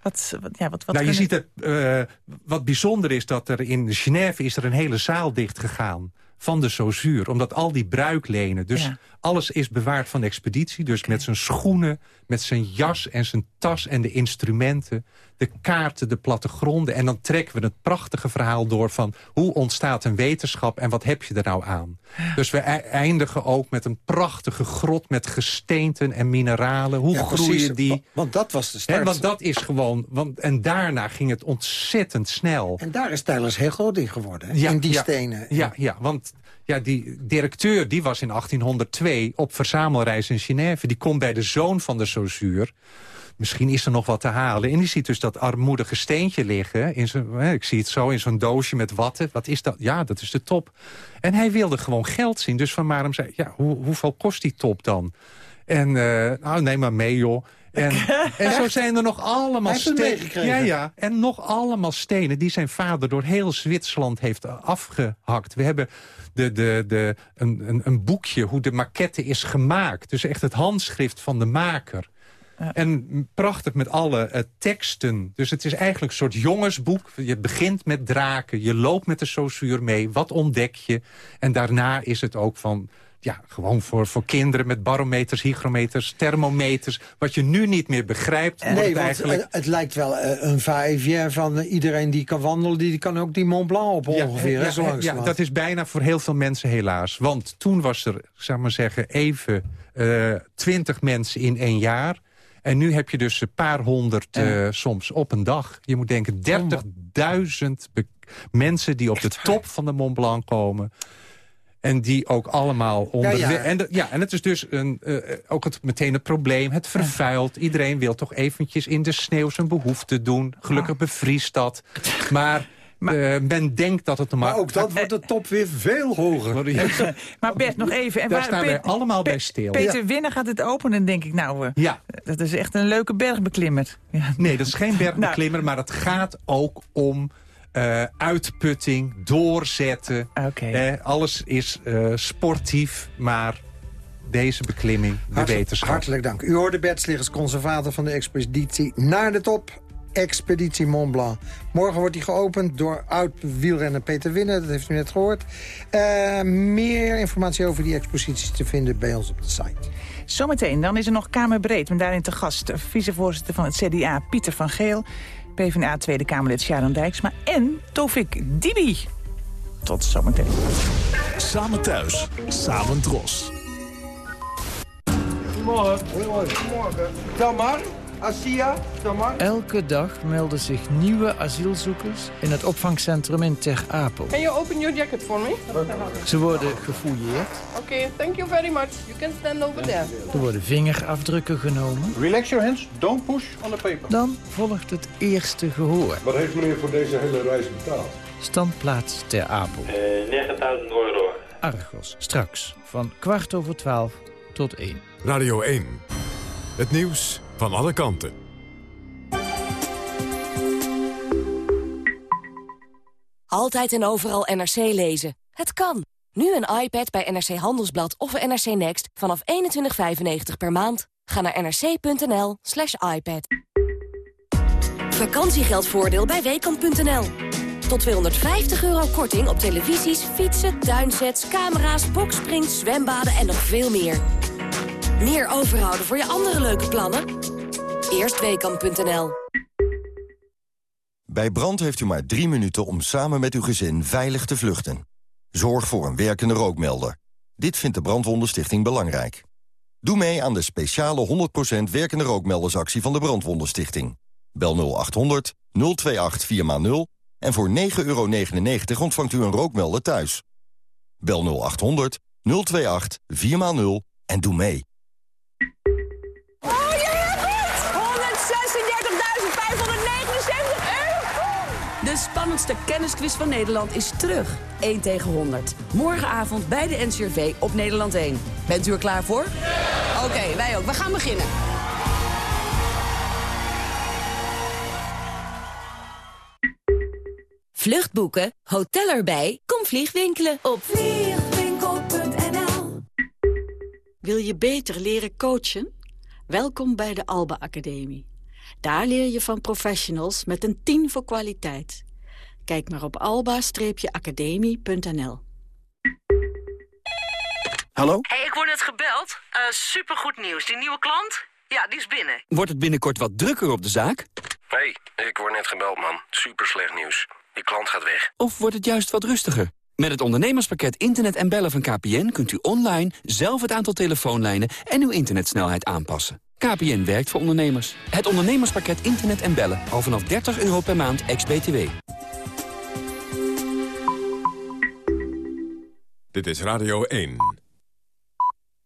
Wat, wat, ja, wat, wat nou, je kunnen- ziet het, eh, wat bijzonder is dat er in Genève is er een hele zaal dicht gegaan van de Saussure. Omdat al die bruiklenen, dus Ja. alles is bewaard van de expeditie. Dus met zijn schoenen, met zijn jas en zijn tas en de instrumenten. De kaarten, de plattegronden. En dan trekken we het prachtige verhaal door van... hoe ontstaat een wetenschap en wat heb je er nou aan? Dus we e- eindigen ook met een prachtige grot met gesteenten en mineralen. Hoe Ja, groeien precies, die? wa- want dat was de start. Hè, want dat is gewoon... Want, en daarna ging het ontzettend snel. En daar is Tylers heel groot in geworden, in die ja, stenen. Ja, ja, want ja, die directeur die was in 1802 op verzamelreis in Genève. Die komt bij de zoon van de Saussure. Misschien is er nog wat te halen. En die ziet dus dat armoedige steentje liggen. In zijn, ik zie het zo in zo'n doosje met watten. Wat is dat? Ja, dat is de top. En hij wilde gewoon geld zien. Dus Van Marum zei, ja, hoe, hoeveel kost die top dan? En eh, nou, neem maar mee, joh. En, en zo zijn er nog allemaal stenen. Ja, ja. En nog allemaal stenen die zijn vader door heel Zwitserland heeft afgehakt. We hebben de, de, de, een, een, een boekje hoe de maquette is gemaakt. Dus echt het handschrift van de maker. En prachtig met alle eh, teksten. Dus het is eigenlijk een soort jongensboek. Je begint met draken, je loopt met de Saussure mee. Wat ontdek je? En daarna is het ook van... Ja, gewoon voor, voor kinderen met barometers, hygrometers, thermometers. Wat je nu niet meer begrijpt. wordt Nee, het eigenlijk... het, lijkt wel eh, een va-et-vient van eh, iedereen die kan wandelen... die kan ook die Mont Blanc op ongeveer, hè, zo ja, langzamerhand. dat is bijna voor heel veel mensen helaas. Want toen was er, zeg maar zeggen, even twintig mensen in één jaar. En nu heb je dus een paar honderd eh, soms op een dag. Je moet denken 30.000 be- mensen die op de top van de Mont Blanc komen. En die ook allemaal onder... Ja, ja. En, de- ja, en het is dus een, eh, ook het, meteen het probleem. Het vervuilt. Iedereen wil toch eventjes in de sneeuw zijn behoefte doen. Gelukkig bevriest dat. Maar... eh, men denkt dat het normaal... Maar ook dat wordt de top weer veel hoger. Maar Bert, nog even. En Daar waar- staan Pet- wij allemaal bij stil. Peter Winnen gaat het openen en denk ik, nou, eh, Ja. dat is echt een leuke bergbeklimmer. Ja. Nee, dat is geen bergbeklimmer, maar het gaat ook om eh, uitputting, doorzetten. Eh, alles is eh, sportief, maar deze beklimming, de Hartelijk- wetenschap. Hartelijk dank. U hoorde Bert Sliggers, conservator van de expeditie naar de top. Expeditie Mont Blanc. Morgen wordt die geopend door oud-wielrenner Peter Winnen. Dat heeft u net gehoord. Eh, meer informatie over die expositie te vinden bij ons op de site. Zometeen, dan is er nog Kamerbreed. Met daarin te gast vicevoorzitter van het CDA, Pieter van Geel. PvdA Tweede Kamerlid Sharon Dijksma. En Tofik Dibi. Tot zometeen. Samen thuis, samen dros. Goedemorgen. Goedemorgen. Asia, Tamar. Elke dag melden zich nieuwe asielzoekers in het opvangcentrum in Ter Apel. Can you open your jacket for me? Ze worden gefouilleerd, Okay, thank you very much. You can stand over there. er worden vingerafdrukken genomen. Relax your hands, don't push on the paper. Dan volgt het eerste gehoor. Wat heeft meneer voor deze hele reis betaald? Standplaats Ter Apel. 9000 euro. Argos, straks van kwart over twaalf tot één. Radio 1. Het nieuws van alle kanten. Altijd en overal NRC lezen. Het kan. Nu een iPad bij NRC Handelsblad of NRC Next vanaf 21,95 per maand. Ga naar nrc.nl slash iPad. Vakantiegeldvoordeel bij Weekamp.nl. Tot 250 euro korting op televisies, fietsen, tuinsets, camera's, boksprings, zwembaden en nog veel meer. Meer overhouden voor je andere leuke plannen? Eerst Weekamp.nl. Bij brand heeft u maar drie minuten om samen met uw gezin veilig te vluchten. Zorg voor een werkende rookmelder. Dit vindt de Brandwondenstichting belangrijk. Doe mee aan de speciale 100% werkende rookmeldersactie van de Brandwondenstichting. Bel 0800 028 4x0 En voor 9,99 euro ontvangt u een rookmelder thuis. Bel 0800 028 4x0 en doe mee. De spannendste kennisquiz van Nederland is terug. 1 tegen 100. Morgenavond bij de NCRV op Nederland 1. Bent u er klaar voor? Oké, wij ook. We gaan beginnen. Vluchtboeken, hotel erbij, kom vliegwinkelen op vliegwinkel.nl Wil je beter leren coachen? Welkom bij de Alba Academie. Daar leer je van professionals met een 10 voor kwaliteit. Kijk maar op alba-academie.nl Hallo? hey, ik word net gebeld. Uh, supergoed nieuws. Die nieuwe klant? Ja, die is binnen. Wordt het binnenkort wat drukker op de zaak? hey, ik word net gebeld, man. Super slecht nieuws. Die klant gaat weg. Of wordt het juist wat rustiger? Met het ondernemerspakket Internet en Bellen van KPN... kunt u online zelf het aantal telefoonlijnen en uw internetsnelheid aanpassen. KPN werkt voor ondernemers. Het ondernemerspakket Internet en Bellen. Al vanaf 30 euro per maand, ex-BTW. Dit is Radio 1.